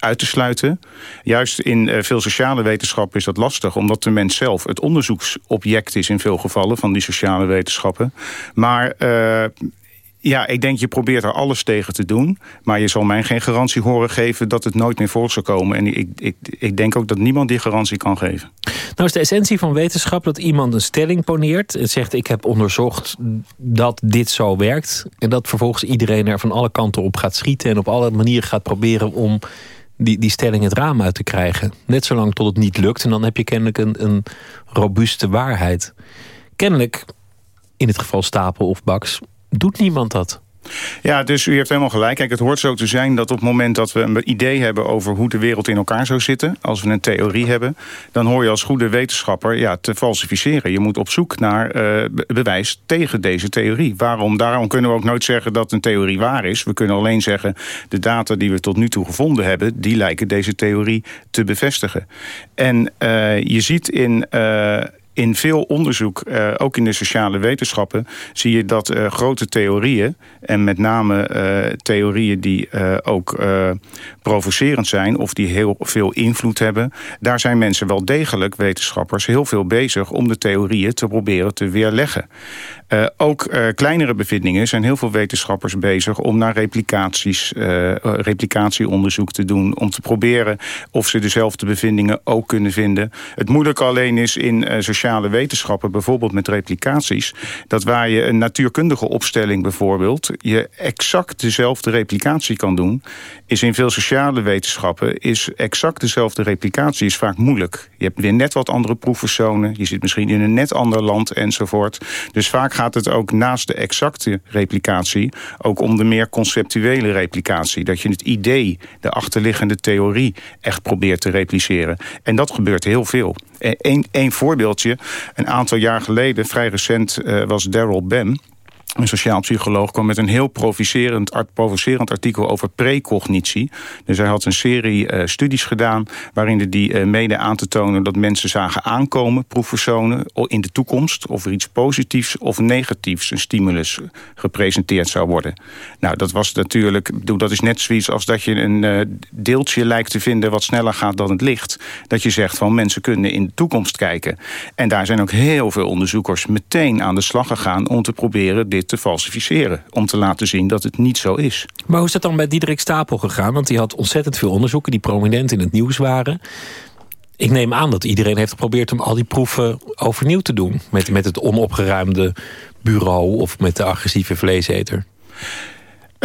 uit te sluiten. Juist in uh, veel sociale wetenschappen is dat lastig... omdat de mens zelf het onderzoeksobject is in veel gevallen... van die sociale wetenschappen. Maar uh, ja, ik denk je probeert er alles tegen te doen. Maar je zal mij geen garantie horen geven dat het nooit meer voor zal komen. En ik, ik, ik denk ook dat niemand die garantie kan geven. Nou is de essentie van wetenschap dat iemand een stelling poneert. Het zegt ik heb onderzocht dat dit zo werkt. En dat vervolgens iedereen er van alle kanten op gaat schieten. En op alle manieren gaat proberen om die, die stelling het raam uit te krijgen. Net zolang tot het niet lukt. En dan heb je kennelijk een, een robuuste waarheid. Kennelijk, in het geval Stapel of Baks, doet niemand dat. Ja, dus u heeft helemaal gelijk. Kijk, het hoort zo te zijn dat op het moment dat we een idee hebben... over hoe de wereld in elkaar zou zitten, als we een theorie hebben... dan hoor je als goede wetenschapper ja, te falsificeren. Je moet op zoek naar uh, bewijs tegen deze theorie. Waarom? Daarom kunnen we ook nooit zeggen dat een theorie waar is. We kunnen alleen zeggen, de data die we tot nu toe gevonden hebben... die lijken deze theorie te bevestigen. En uh, je ziet in... Uh, in veel onderzoek, uh, ook in de sociale wetenschappen... zie je dat uh, grote theorieën, en met name uh, theorieën die ook provocerend zijn... of die heel veel invloed hebben... daar zijn mensen wel degelijk, wetenschappers, heel veel bezig... om de theorieën te proberen te weerleggen. Uh, ook uh, kleinere bevindingen zijn heel veel wetenschappers bezig... om naar replicaties, uh, replicatieonderzoek te doen. Om te proberen of ze dezelfde bevindingen ook kunnen vinden. Het moeilijke alleen is in sociale wetenschappen... bijvoorbeeld met replicaties... dat waar je een natuurkundige opstelling bijvoorbeeld... je exact dezelfde replicatie kan doen... is in veel sociale wetenschappen... is exact dezelfde replicatie is vaak moeilijk. Je hebt weer net wat andere proefpersonen. Je zit misschien in een net ander land enzovoort. Dus vaak gaat het ook naast de exacte replicatie... ook om de meer conceptuele replicatie. Dat je het idee, de achterliggende theorie... echt probeert te repliceren. En dat gebeurt heel veel. Eén voorbeeldje. Een aantal jaar geleden, vrij recent, uh, was Daryl Bem een sociaal psycholoog kwam met een heel provocerend, provocerend artikel over precognitie. Dus hij had een serie uh, studies gedaan waarin hij die uh, mede aan te tonen dat mensen zagen aankomen, proefpersonen, in de toekomst of er iets positiefs of negatiefs, een stimulus gepresenteerd zou worden. Nou, dat was natuurlijk, dat is net zoiets als dat je een deeltje lijkt te vinden wat sneller gaat dan het licht. Dat je zegt van mensen kunnen in de toekomst kijken. En daar zijn ook heel veel onderzoekers meteen aan de slag gegaan om te proberen dit te falsificeren. Om te laten zien dat het niet zo is. Maar hoe is dat dan bij Diederik Stapel gegaan? Want die had ontzettend veel onderzoeken die prominent in het nieuws waren. Ik neem aan dat iedereen heeft geprobeerd om al die proeven overnieuw te doen. Met, met het onopgeruimde bureau of met de agressieve vleeseter.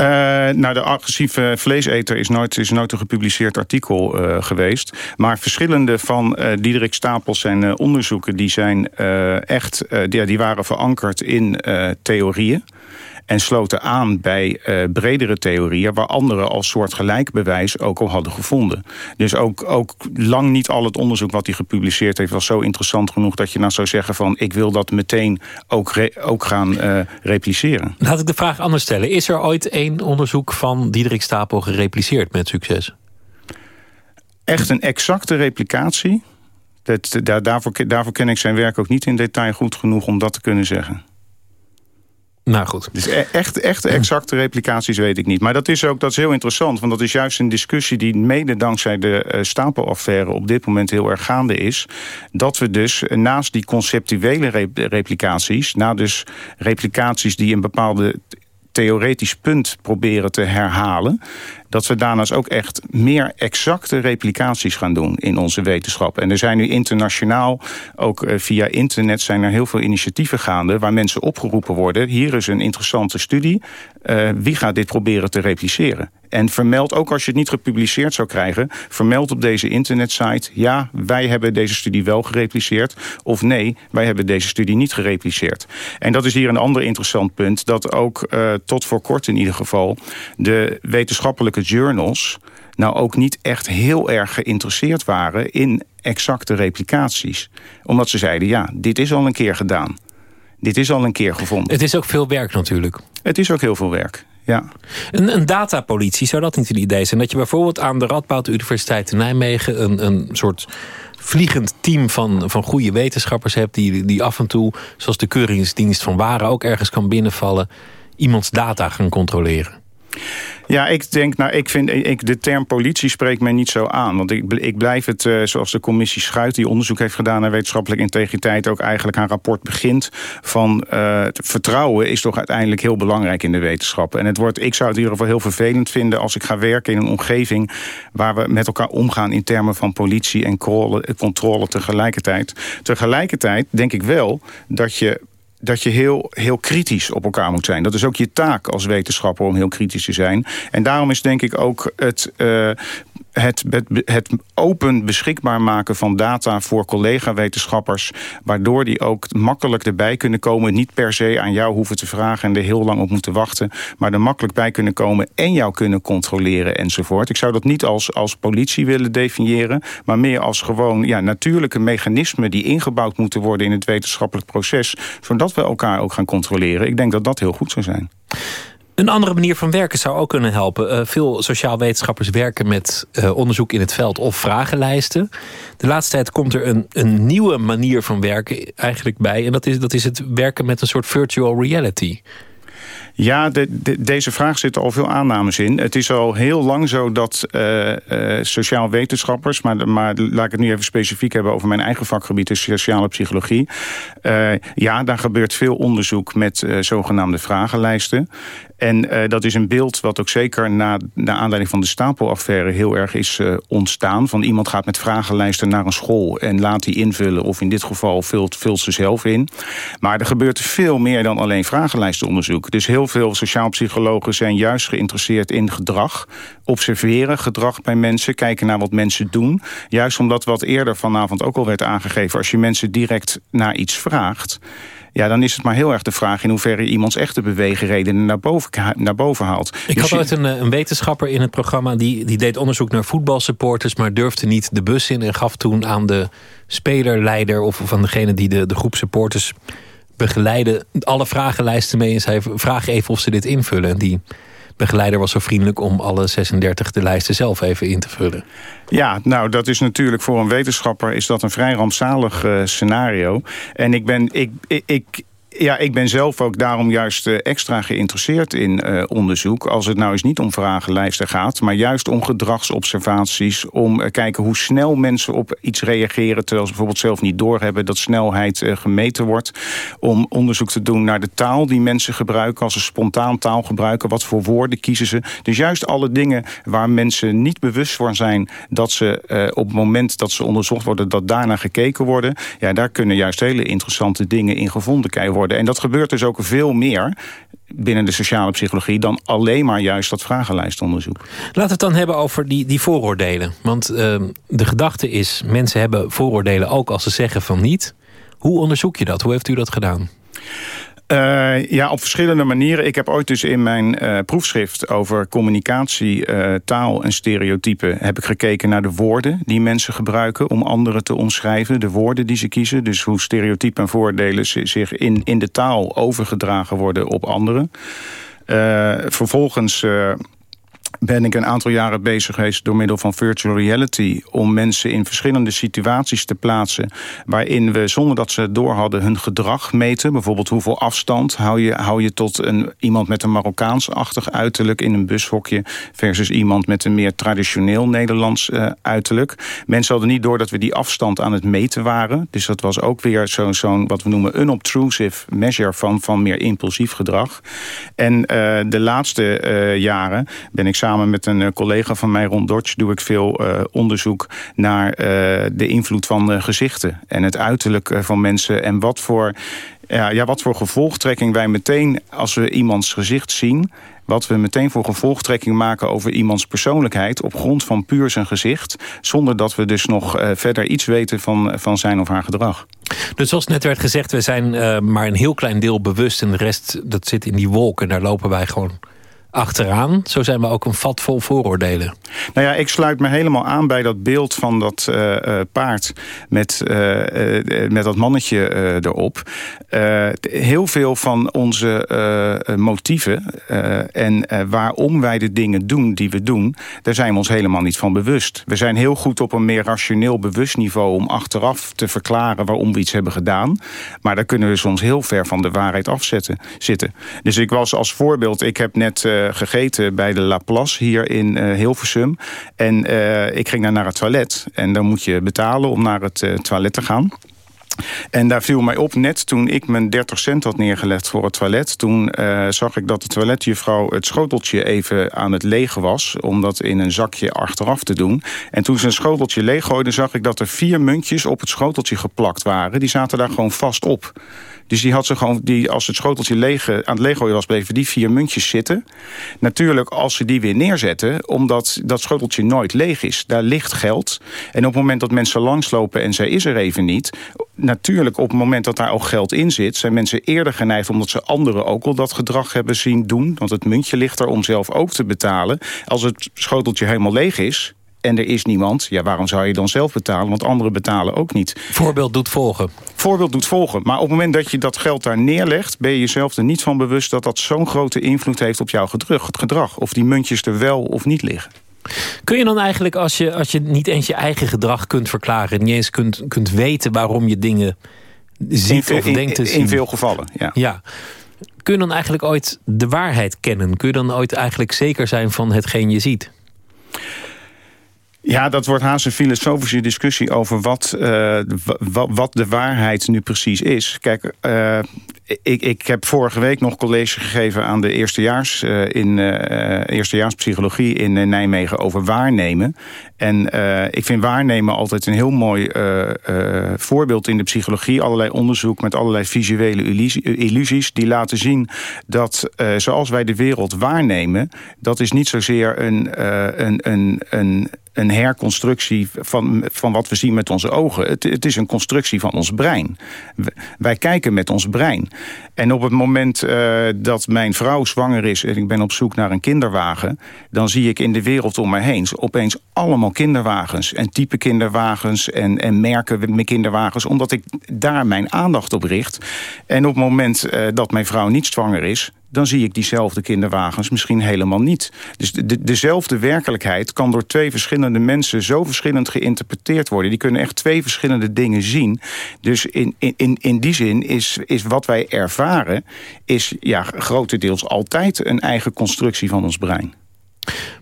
Uh, nou, de agressieve vleeseter is nooit, is nooit een gepubliceerd artikel uh, geweest. Maar verschillende van uh, Diederik Stapels zijn onderzoeken... die zijn echt, die, die, waren verankerd in theorieën en sloten aan bij uh, bredere theorieën... waar anderen als soortgelijk bewijs ook al hadden gevonden. Dus ook, ook lang niet al het onderzoek wat hij gepubliceerd heeft... was zo interessant genoeg dat je nou zou zeggen van... ik wil dat meteen ook, ook gaan uh, repliceren. Laat ik de vraag anders stellen. Is er ooit één onderzoek van Diederik Stapel gerepliceerd met succes? Echt een exacte replicatie? Dat, daarvoor, daarvoor ken ik zijn werk ook niet in detail goed genoeg om dat te kunnen zeggen. Nou goed. Dus e- echt, echte exacte replicaties weet ik niet. Maar dat is ook dat is heel interessant. Want dat is juist een discussie die mede dankzij de uh, stapelaffaire... op dit moment heel erg gaande is. Dat we dus uh, naast die conceptuele re replicaties... na dus replicaties die een bepaalde theoretisch punt proberen te herhalen dat we daarnaast ook echt meer exacte replicaties gaan doen in onze wetenschap. En er zijn nu internationaal, ook uh, via internet, zijn er heel veel initiatieven gaande waar mensen opgeroepen worden. Hier is een interessante studie. Uh, wie gaat dit proberen te repliceren? En vermeld, ook als je het niet gepubliceerd zou krijgen... vermeld op deze internetsite... ja, wij hebben deze studie wel gerepliceerd... of nee, wij hebben deze studie niet gerepliceerd. En dat is hier een ander interessant punt... dat ook uh, tot voor kort in ieder geval... de wetenschappelijke journals nou ook niet echt heel erg geïnteresseerd waren in exacte replicaties. Omdat ze zeiden, ja, dit is al een keer gedaan. Dit is al een keer gevonden. Het is ook veel werk natuurlijk. Het is ook heel veel werk, ja. Een, een datapolitie, zou dat niet een idee zijn? Dat je bijvoorbeeld aan de Radboud Universiteit in Nijmegen... een, een soort vliegend team van, van goede wetenschappers hebt... Die, die af en toe, zoals de keuringsdienst van Waren... ook ergens kan binnenvallen, iemands data gaan controleren. Ja, ik denk, nou, ik vind, ik, de term politie spreekt mij niet zo aan. Want ik, ik blijf het, uh, zoals de commissie Schuit, die onderzoek heeft gedaan naar wetenschappelijke integriteit, ook eigenlijk haar rapport begint van uh, vertrouwen is toch uiteindelijk heel belangrijk in de wetenschap. En het wordt, ik zou het in ieder geval heel vervelend vinden als ik ga werken in een omgeving waar we met elkaar omgaan in termen van politie en controle tegelijkertijd. Tegelijkertijd denk ik wel dat je dat je heel, heel kritisch op elkaar moet zijn. Dat is ook je taak als wetenschapper om heel kritisch te zijn. En daarom is denk ik ook het uh, het, het, open beschikbaar maken van data voor collega-wetenschappers... waardoor die ook makkelijk erbij kunnen komen. Niet per se aan jou hoeven te vragen en er heel lang op moeten wachten... maar er makkelijk bij kunnen komen en jou kunnen controleren enzovoort. Ik zou dat niet als, als politie willen definiëren... maar meer als gewoon ja, natuurlijke mechanismen... die ingebouwd moeten worden in het wetenschappelijk proces... zodat we elkaar ook gaan controleren. Ik denk dat dat heel goed zou zijn. Een andere manier van werken zou ook kunnen helpen. Uh, veel sociaal wetenschappers werken met uh, onderzoek in het veld of vragenlijsten. De laatste tijd komt er een, een nieuwe manier van werken eigenlijk bij. En dat is, dat is het werken met een soort virtual reality. Ja, de, de, deze vraag zit al veel aannames in. Het is al heel lang zo dat uh, sociaal wetenschappers... Maar, maar laat ik het nu even specifiek hebben over mijn eigen vakgebied... de sociale psychologie. Ja, daar gebeurt veel onderzoek met zogenaamde vragenlijsten. En uh, dat is een beeld wat ook zeker na, na aanleiding van de stapelaffaire heel erg is uh, ontstaan. Van iemand gaat met vragenlijsten naar een school en laat die invullen. Of in dit geval vult, vult ze zelf in. Maar er gebeurt veel meer dan alleen vragenlijstenonderzoek. Dus heel veel sociaal psychologen zijn juist geïnteresseerd in gedrag. Observeren gedrag bij mensen, kijken naar wat mensen doen. Juist omdat wat eerder vanavond ook al werd aangegeven. Als je mensen direct naar iets vraagt ja, dan is het maar heel erg de vraag... in hoeverre iemands echte beweegredenen naar boven, naar boven haalt. Ik dus had ooit een, een, wetenschapper in het programma... Die, die deed onderzoek naar voetbalsupporters... maar durfde niet de bus in en gaf toen aan de spelerleider... of van degene die de, de groep supporters begeleiden... alle vragenlijsten mee en zei... vraag even of ze dit invullen. En die begeleider was zo vriendelijk om alle 36 de lijsten zelf even in te vullen. Ja, nou dat is natuurlijk voor een wetenschapper is dat een vrij rampzalig uh, scenario. En ik ben, ik, ik ja, ik ben zelf ook daarom juist uh, extra geïnteresseerd in uh, onderzoek. Als het nou eens niet om vragenlijsten gaat, maar juist om gedragsobservaties. Om uh, kijken hoe snel mensen op iets reageren, terwijl ze bijvoorbeeld zelf niet doorhebben dat snelheid gemeten wordt. Om onderzoek te doen naar de taal die mensen gebruiken, als ze spontaan taal gebruiken. Wat voor woorden kiezen ze? Dus juist alle dingen waar mensen niet bewust van zijn dat ze op het moment dat ze onderzocht worden, dat daarna gekeken worden. Ja, daar kunnen juist hele interessante dingen in gevonden worden worden. En dat gebeurt dus ook veel meer binnen de sociale psychologie... dan alleen maar juist dat vragenlijstonderzoek. Laten we het dan hebben over die, die vooroordelen. Want uh, de gedachte is, mensen hebben vooroordelen ook als ze zeggen van niet. Hoe onderzoek je dat? Hoe heeft u dat gedaan? Uh, ja, op verschillende manieren. Ik heb ooit dus in mijn uh, proefschrift over communicatie, uh, taal en stereotypen... heb ik gekeken naar de woorden die mensen gebruiken om anderen te omschrijven. De woorden die ze kiezen. Dus hoe stereotypen en voordelen zich in, in de taal overgedragen worden op anderen. vervolgens ben ik een aantal jaren bezig geweest door middel van virtual reality om mensen in verschillende situaties te plaatsen waarin we zonder dat ze door hadden hun gedrag meten. Bijvoorbeeld hoeveel afstand hou je, hou je tot een, iemand met een Marokkaans-achtig uiterlijk in een bushokje versus iemand met een meer traditioneel Nederlands uh, uiterlijk. Mensen hadden niet door dat we die afstand aan het meten waren. Dus dat was ook weer zo'n zo wat we noemen unobtrusive measure van, van meer impulsief gedrag. En uh, de laatste uh, jaren ben ik samen met een eh, collega van mij, Ron Dodge... doe ik veel uh, onderzoek naar uh, de invloed van gezichten... en het uiterlijk van mensen en wat voor, ja, wat voor gevolgtrekking wij meteen... als we iemands gezicht zien wat we meteen voor gevolgtrekking maken over iemands persoonlijkheid... op grond van puur zijn gezicht... zonder dat we dus nog verder iets weten van, van zijn of haar gedrag. Dus zoals net werd gezegd, we zijn maar een heel klein deel bewust... en de rest dat zit in die wolken en daar lopen wij gewoon achteraan. Zo zijn we ook een vat vol vooroordelen. Nou ja, ik sluit me helemaal aan bij dat beeld van dat uh, uh, paard... met, uh, met dat mannetje erop. heel veel van onze motieven en waarom wij de dingen doen die we doen... daar zijn we ons helemaal niet van bewust. We zijn heel goed op een meer rationeel bewust niveau... om achteraf te verklaren waarom we iets hebben gedaan. Maar daar kunnen we soms heel ver van de waarheid afzetten zitten. Dus ik was als voorbeeld... ik heb net gegeten bij de La Place hier in uh, Hilversum. En uh, ik ging daar naar het toilet. En dan moet je betalen om naar het toilet te gaan. En daar viel mij op, net toen ik mijn 30 cent had neergelegd voor het toilet... toen zag ik dat de toiletjuffrouw het schoteltje even aan het legen was... om dat in een zakje achteraf te doen. En toen ze een schoteltje leeggooide, zag ik dat er vier muntjes op het schoteltje geplakt waren. Die zaten daar gewoon vast op. Dus die had ze gewoon, die, als het schoteltje leeg, aan het leeggooien was, bleven die vier muntjes zitten. Natuurlijk, als ze die weer neerzetten, omdat dat schoteltje nooit leeg is. Daar ligt geld. En op het moment dat mensen langslopen en zij is er even niet... natuurlijk, op het moment dat daar al geld in zit... zijn mensen eerder geneigd, omdat ze anderen ook al dat gedrag hebben zien doen. Want het muntje ligt er om zelf ook te betalen. Als het schoteltje helemaal leeg is en er is niemand, ja, waarom zou je dan zelf betalen? Want anderen betalen ook niet. Voorbeeld doet volgen. Voorbeeld doet volgen. Maar op het moment dat je dat geld daar neerlegt... ben je jezelf er niet van bewust dat dat zo'n grote invloed heeft op jouw gedrag. Of die muntjes er wel of niet liggen. Kun je dan eigenlijk, als je, als je niet eens je eigen gedrag kunt verklaren... niet eens kunt, kunt weten waarom je dingen ziet in, of denkt te zien... In veel gevallen, ja. ja. Kun je dan eigenlijk ooit de waarheid kennen? Kun je dan ooit eigenlijk zeker zijn van hetgeen je ziet? Ja, dat wordt haast een filosofische discussie over wat, uh, wat de waarheid nu precies is. Kijk, uh, ik, ik heb vorige week nog college gegeven aan de eerstejaars, uh, in, eerstejaars psychologie in Nijmegen over waarnemen. En ik vind waarnemen altijd een heel mooi voorbeeld in de psychologie. Allerlei onderzoek met allerlei visuele illusies die laten zien dat zoals wij de wereld waarnemen, dat is niet zozeer een, een, een, een een herconstructie van, van wat we zien met onze ogen. Het, het is een constructie van ons brein. Wij kijken met ons brein. En op het moment uh, dat mijn vrouw zwanger is... en ik ben op zoek naar een kinderwagen... dan zie ik in de wereld om mij heen opeens allemaal kinderwagens... en type kinderwagens en, en merken met kinderwagens... omdat ik daar mijn aandacht op richt. En op het moment uh, dat mijn vrouw niet zwanger is dan zie ik diezelfde kinderwagens misschien helemaal niet. Dus de, dezelfde werkelijkheid kan door twee verschillende mensen... zo verschillend geïnterpreteerd worden. Die kunnen echt twee verschillende dingen zien. Dus in, in, in die zin is, is wat wij ervaren... is ja, grotendeels altijd een eigen constructie van ons brein.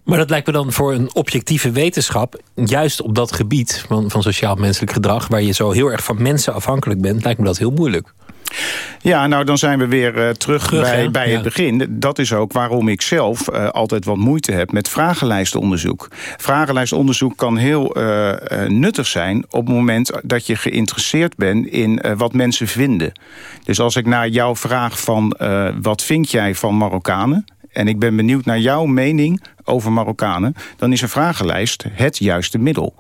Maar dat lijkt me dan voor een objectieve wetenschap... juist op dat gebied van, van sociaal-menselijk gedrag... waar je zo heel erg van mensen afhankelijk bent... lijkt me dat heel moeilijk. Ja, nou dan zijn we weer uh, terug, terug, bij, bij ja. het begin. Dat is ook waarom ik zelf uh, altijd wat moeite heb met vragenlijstonderzoek. Vragenlijstonderzoek kan heel uh, nuttig zijn op het moment dat je geïnteresseerd bent in wat mensen vinden. Dus als ik naar jou vraag van wat vind jij van Marokkanen? En ik ben benieuwd naar jouw mening over Marokkanen... dan is een vragenlijst het juiste middel.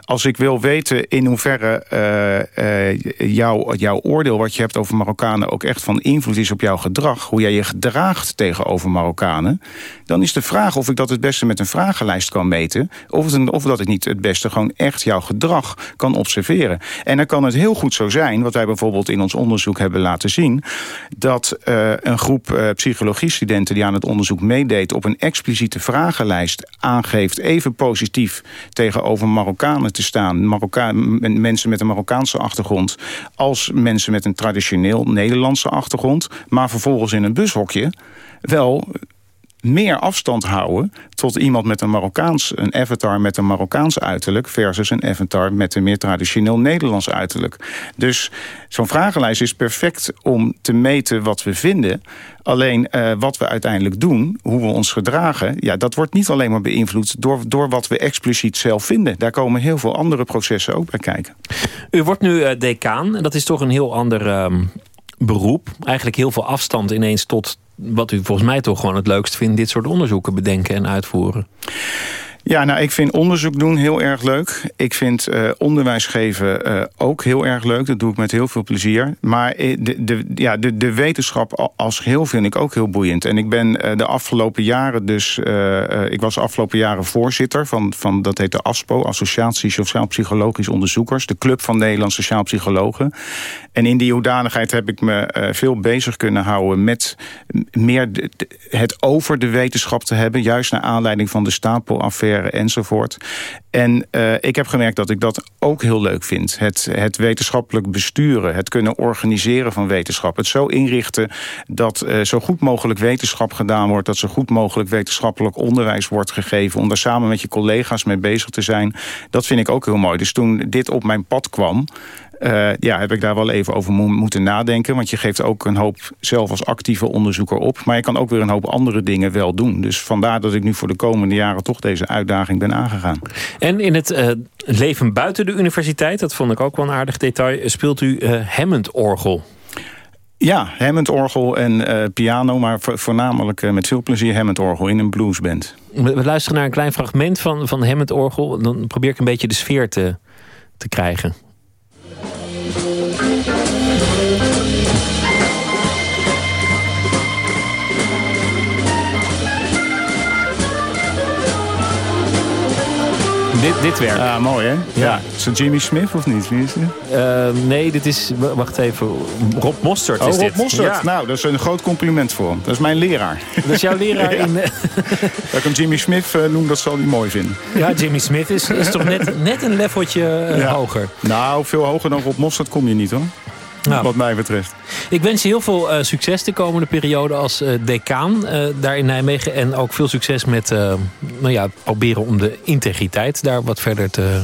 Als ik wil weten in hoeverre uh, uh, jouw, jouw oordeel... wat je hebt over Marokkanen ook echt van invloed is op jouw gedrag... hoe jij je gedraagt tegenover Marokkanen... dan is de vraag of ik dat het beste met een vragenlijst kan meten... of, het, of dat ik niet het beste gewoon echt jouw gedrag kan observeren. En dan kan het heel goed zo zijn, wat wij bijvoorbeeld in ons onderzoek hebben laten zien... dat uh, een groep psychologiestudenten die aan het onderzoek meedeed op een expliciete vraag vragenlijst aangeeft... even positief tegenover Marokkanen te staan... Marokkaan, mensen met een Marokkaanse achtergrond... als mensen met een traditioneel Nederlandse achtergrond... maar vervolgens in een bushokje wel meer afstand houden tot iemand met een Marokkaans, een avatar met een Marokkaans uiterlijk versus een avatar met een meer traditioneel Nederlands uiterlijk. Dus zo'n vragenlijst is perfect om te meten wat we vinden. Alleen uh, wat we uiteindelijk doen, hoe we ons gedragen... Ja, dat wordt niet alleen maar beïnvloed door, door wat we expliciet zelf vinden. Daar komen heel veel andere processen ook bij kijken. U wordt nu uh, decaan. Dat is toch een heel ander uh, beroep. Eigenlijk heel veel afstand ineens tot wat u volgens mij toch gewoon het leukst vindt... dit soort onderzoeken bedenken en uitvoeren. Ja, nou, ik vind onderzoek doen heel erg leuk. Ik vind uh, onderwijs geven uh, ook heel erg leuk. Dat doe ik met heel veel plezier. Maar eh, de, de, ja, de, de wetenschap als geheel vind ik ook heel boeiend. En ik ben de afgelopen jaren dus... ik was de afgelopen jaren voorzitter van, van dat heet de ASPO... Associatie Sociaal-Psychologisch Onderzoekers. De Club van Nederlandse Sociaal Psychologen. En in die hoedanigheid heb ik me veel bezig kunnen houden... met meer het over de wetenschap te hebben. Juist naar aanleiding van de stapelaffaire enzovoort. En uh, ik heb gemerkt dat ik dat ook heel leuk vind. Het, het wetenschappelijk besturen, het kunnen organiseren van wetenschap. Het zo inrichten dat uh, zo goed mogelijk wetenschap gedaan wordt... dat zo goed mogelijk wetenschappelijk onderwijs wordt gegeven... om daar samen met je collega's mee bezig te zijn. Dat vind ik ook heel mooi. Dus toen dit op mijn pad kwam... Uh, ja, heb ik daar wel even over mo moeten nadenken. Want je geeft ook een hoop zelf als actieve onderzoeker op. Maar je kan ook weer een hoop andere dingen wel doen. Dus vandaar dat ik nu voor de komende jaren toch deze uitdaging ben aangegaan. En in het uh, leven buiten de universiteit, dat vond ik ook wel een aardig detail... speelt u uh, Hammond-orgel. Ja, Hammond-orgel en piano, maar voornamelijk met veel plezier Hammond-orgel in een bluesband. We luisteren naar een klein fragment van, van Hammond-orgel. Dan probeer ik een beetje de sfeer te, te krijgen. Dit, dit werkt. Ah, mooi hè? Ja. Is het Jimmy Smith of niet? Wie is uh, nee, dit is... Wacht even. Rob Mostert oh, is Rob dit. Mostert. Ja. Nou, dat is een groot compliment voor hem. Dat is mijn leraar. Dat is jouw leraar [LAUGHS] in... dat ik hem Jimmy Smith uh, noem, dat zal hij mooi vinden. Ja, Jimmy Smith is, is toch net, net een leveltje uh, ja. hoger. Nou, veel hoger dan Rob Mostert kom je niet hoor. Nou, wat mij betreft. Ik wens je heel veel uh, succes de komende periode als uh, decaan uh, daar in Nijmegen. En ook veel succes met nou ja, proberen om de integriteit daar wat verder te...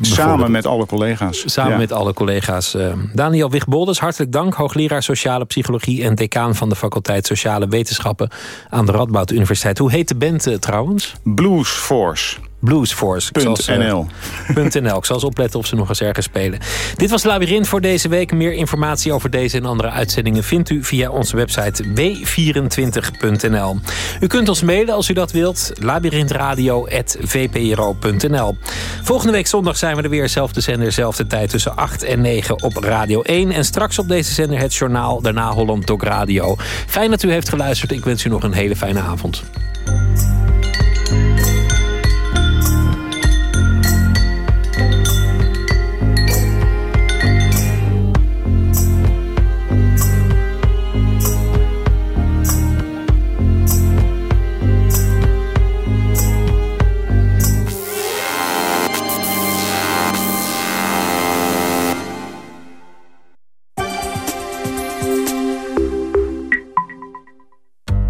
Samen met alle collega's. Samen ja. met alle collega's. Daniel Wigbolders, hartelijk dank. Hoogleraar Sociale Psychologie en decaan van de faculteit Sociale Wetenschappen aan de Radboud Universiteit. Hoe heet de band trouwens? Blues Force. Bluesforce.nl. .nl. Ik zal eens opletten of ze nog eens ergens spelen. Dit was Labyrinth voor deze week. Meer informatie over deze en andere uitzendingen vindt u via onze website w24.nl. U kunt ons mailen als u dat wilt. labyrinthradio.vpro.nl Volgende week zondag zijn we er weer. Zelfde zender, zelfde tijd tussen 8 en 9 op Radio 1. En straks op deze zender het journaal. Daarna Holland Dog Radio. Fijn dat u heeft geluisterd. Ik wens u nog een hele fijne avond.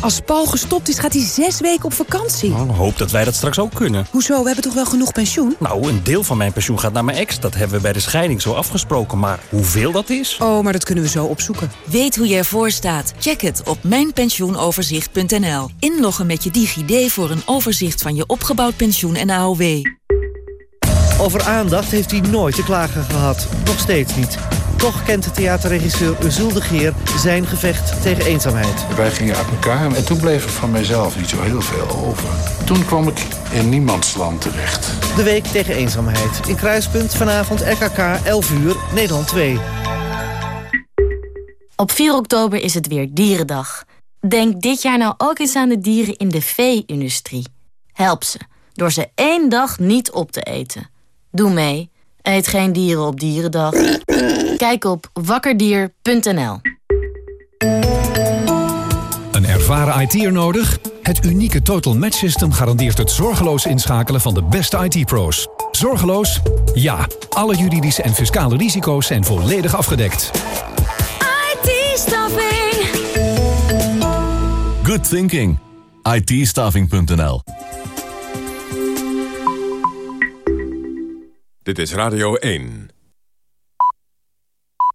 Als Paul gestopt is, gaat hij zes weken op vakantie. Nou, hoop dat wij dat straks ook kunnen. Hoezo? We hebben toch wel genoeg pensioen? Nou, een deel van mijn pensioen gaat naar mijn ex. Dat hebben we bij de scheiding zo afgesproken. Maar hoeveel dat is? Oh, maar dat kunnen we zo opzoeken. Weet hoe je ervoor staat? Check het op mijnpensioenoverzicht.nl. Inloggen met je DigiD voor een overzicht van je opgebouwd pensioen en AOW. Over aandacht heeft hij nooit te klagen gehad. Nog steeds niet. Toch kent theaterregisseur Uzul de Geer zijn gevecht tegen eenzaamheid. Wij gingen uit elkaar en toen bleef er van mijzelf niet zo heel veel over. Toen kwam ik in niemandsland terecht. De Week tegen Eenzaamheid. In Kruispunt vanavond RKK 11 uur, Nederland 2. Op 4 oktober is het weer Dierendag. Denk dit jaar nou ook eens aan de dieren in de vee-industrie. Help ze, door ze één dag niet op te eten. Doe mee. Eet geen dieren op Dierendag. Kijk op wakkerdier.nl Een ervaren IT'er nodig? Het unieke Total Match System garandeert het zorgeloos inschakelen van de beste IT-pro's. Zorgeloos? Ja. Alle juridische en fiscale risico's zijn volledig afgedekt. IT-staffing. Good thinking. IT-staffing.nl Dit is Radio 1.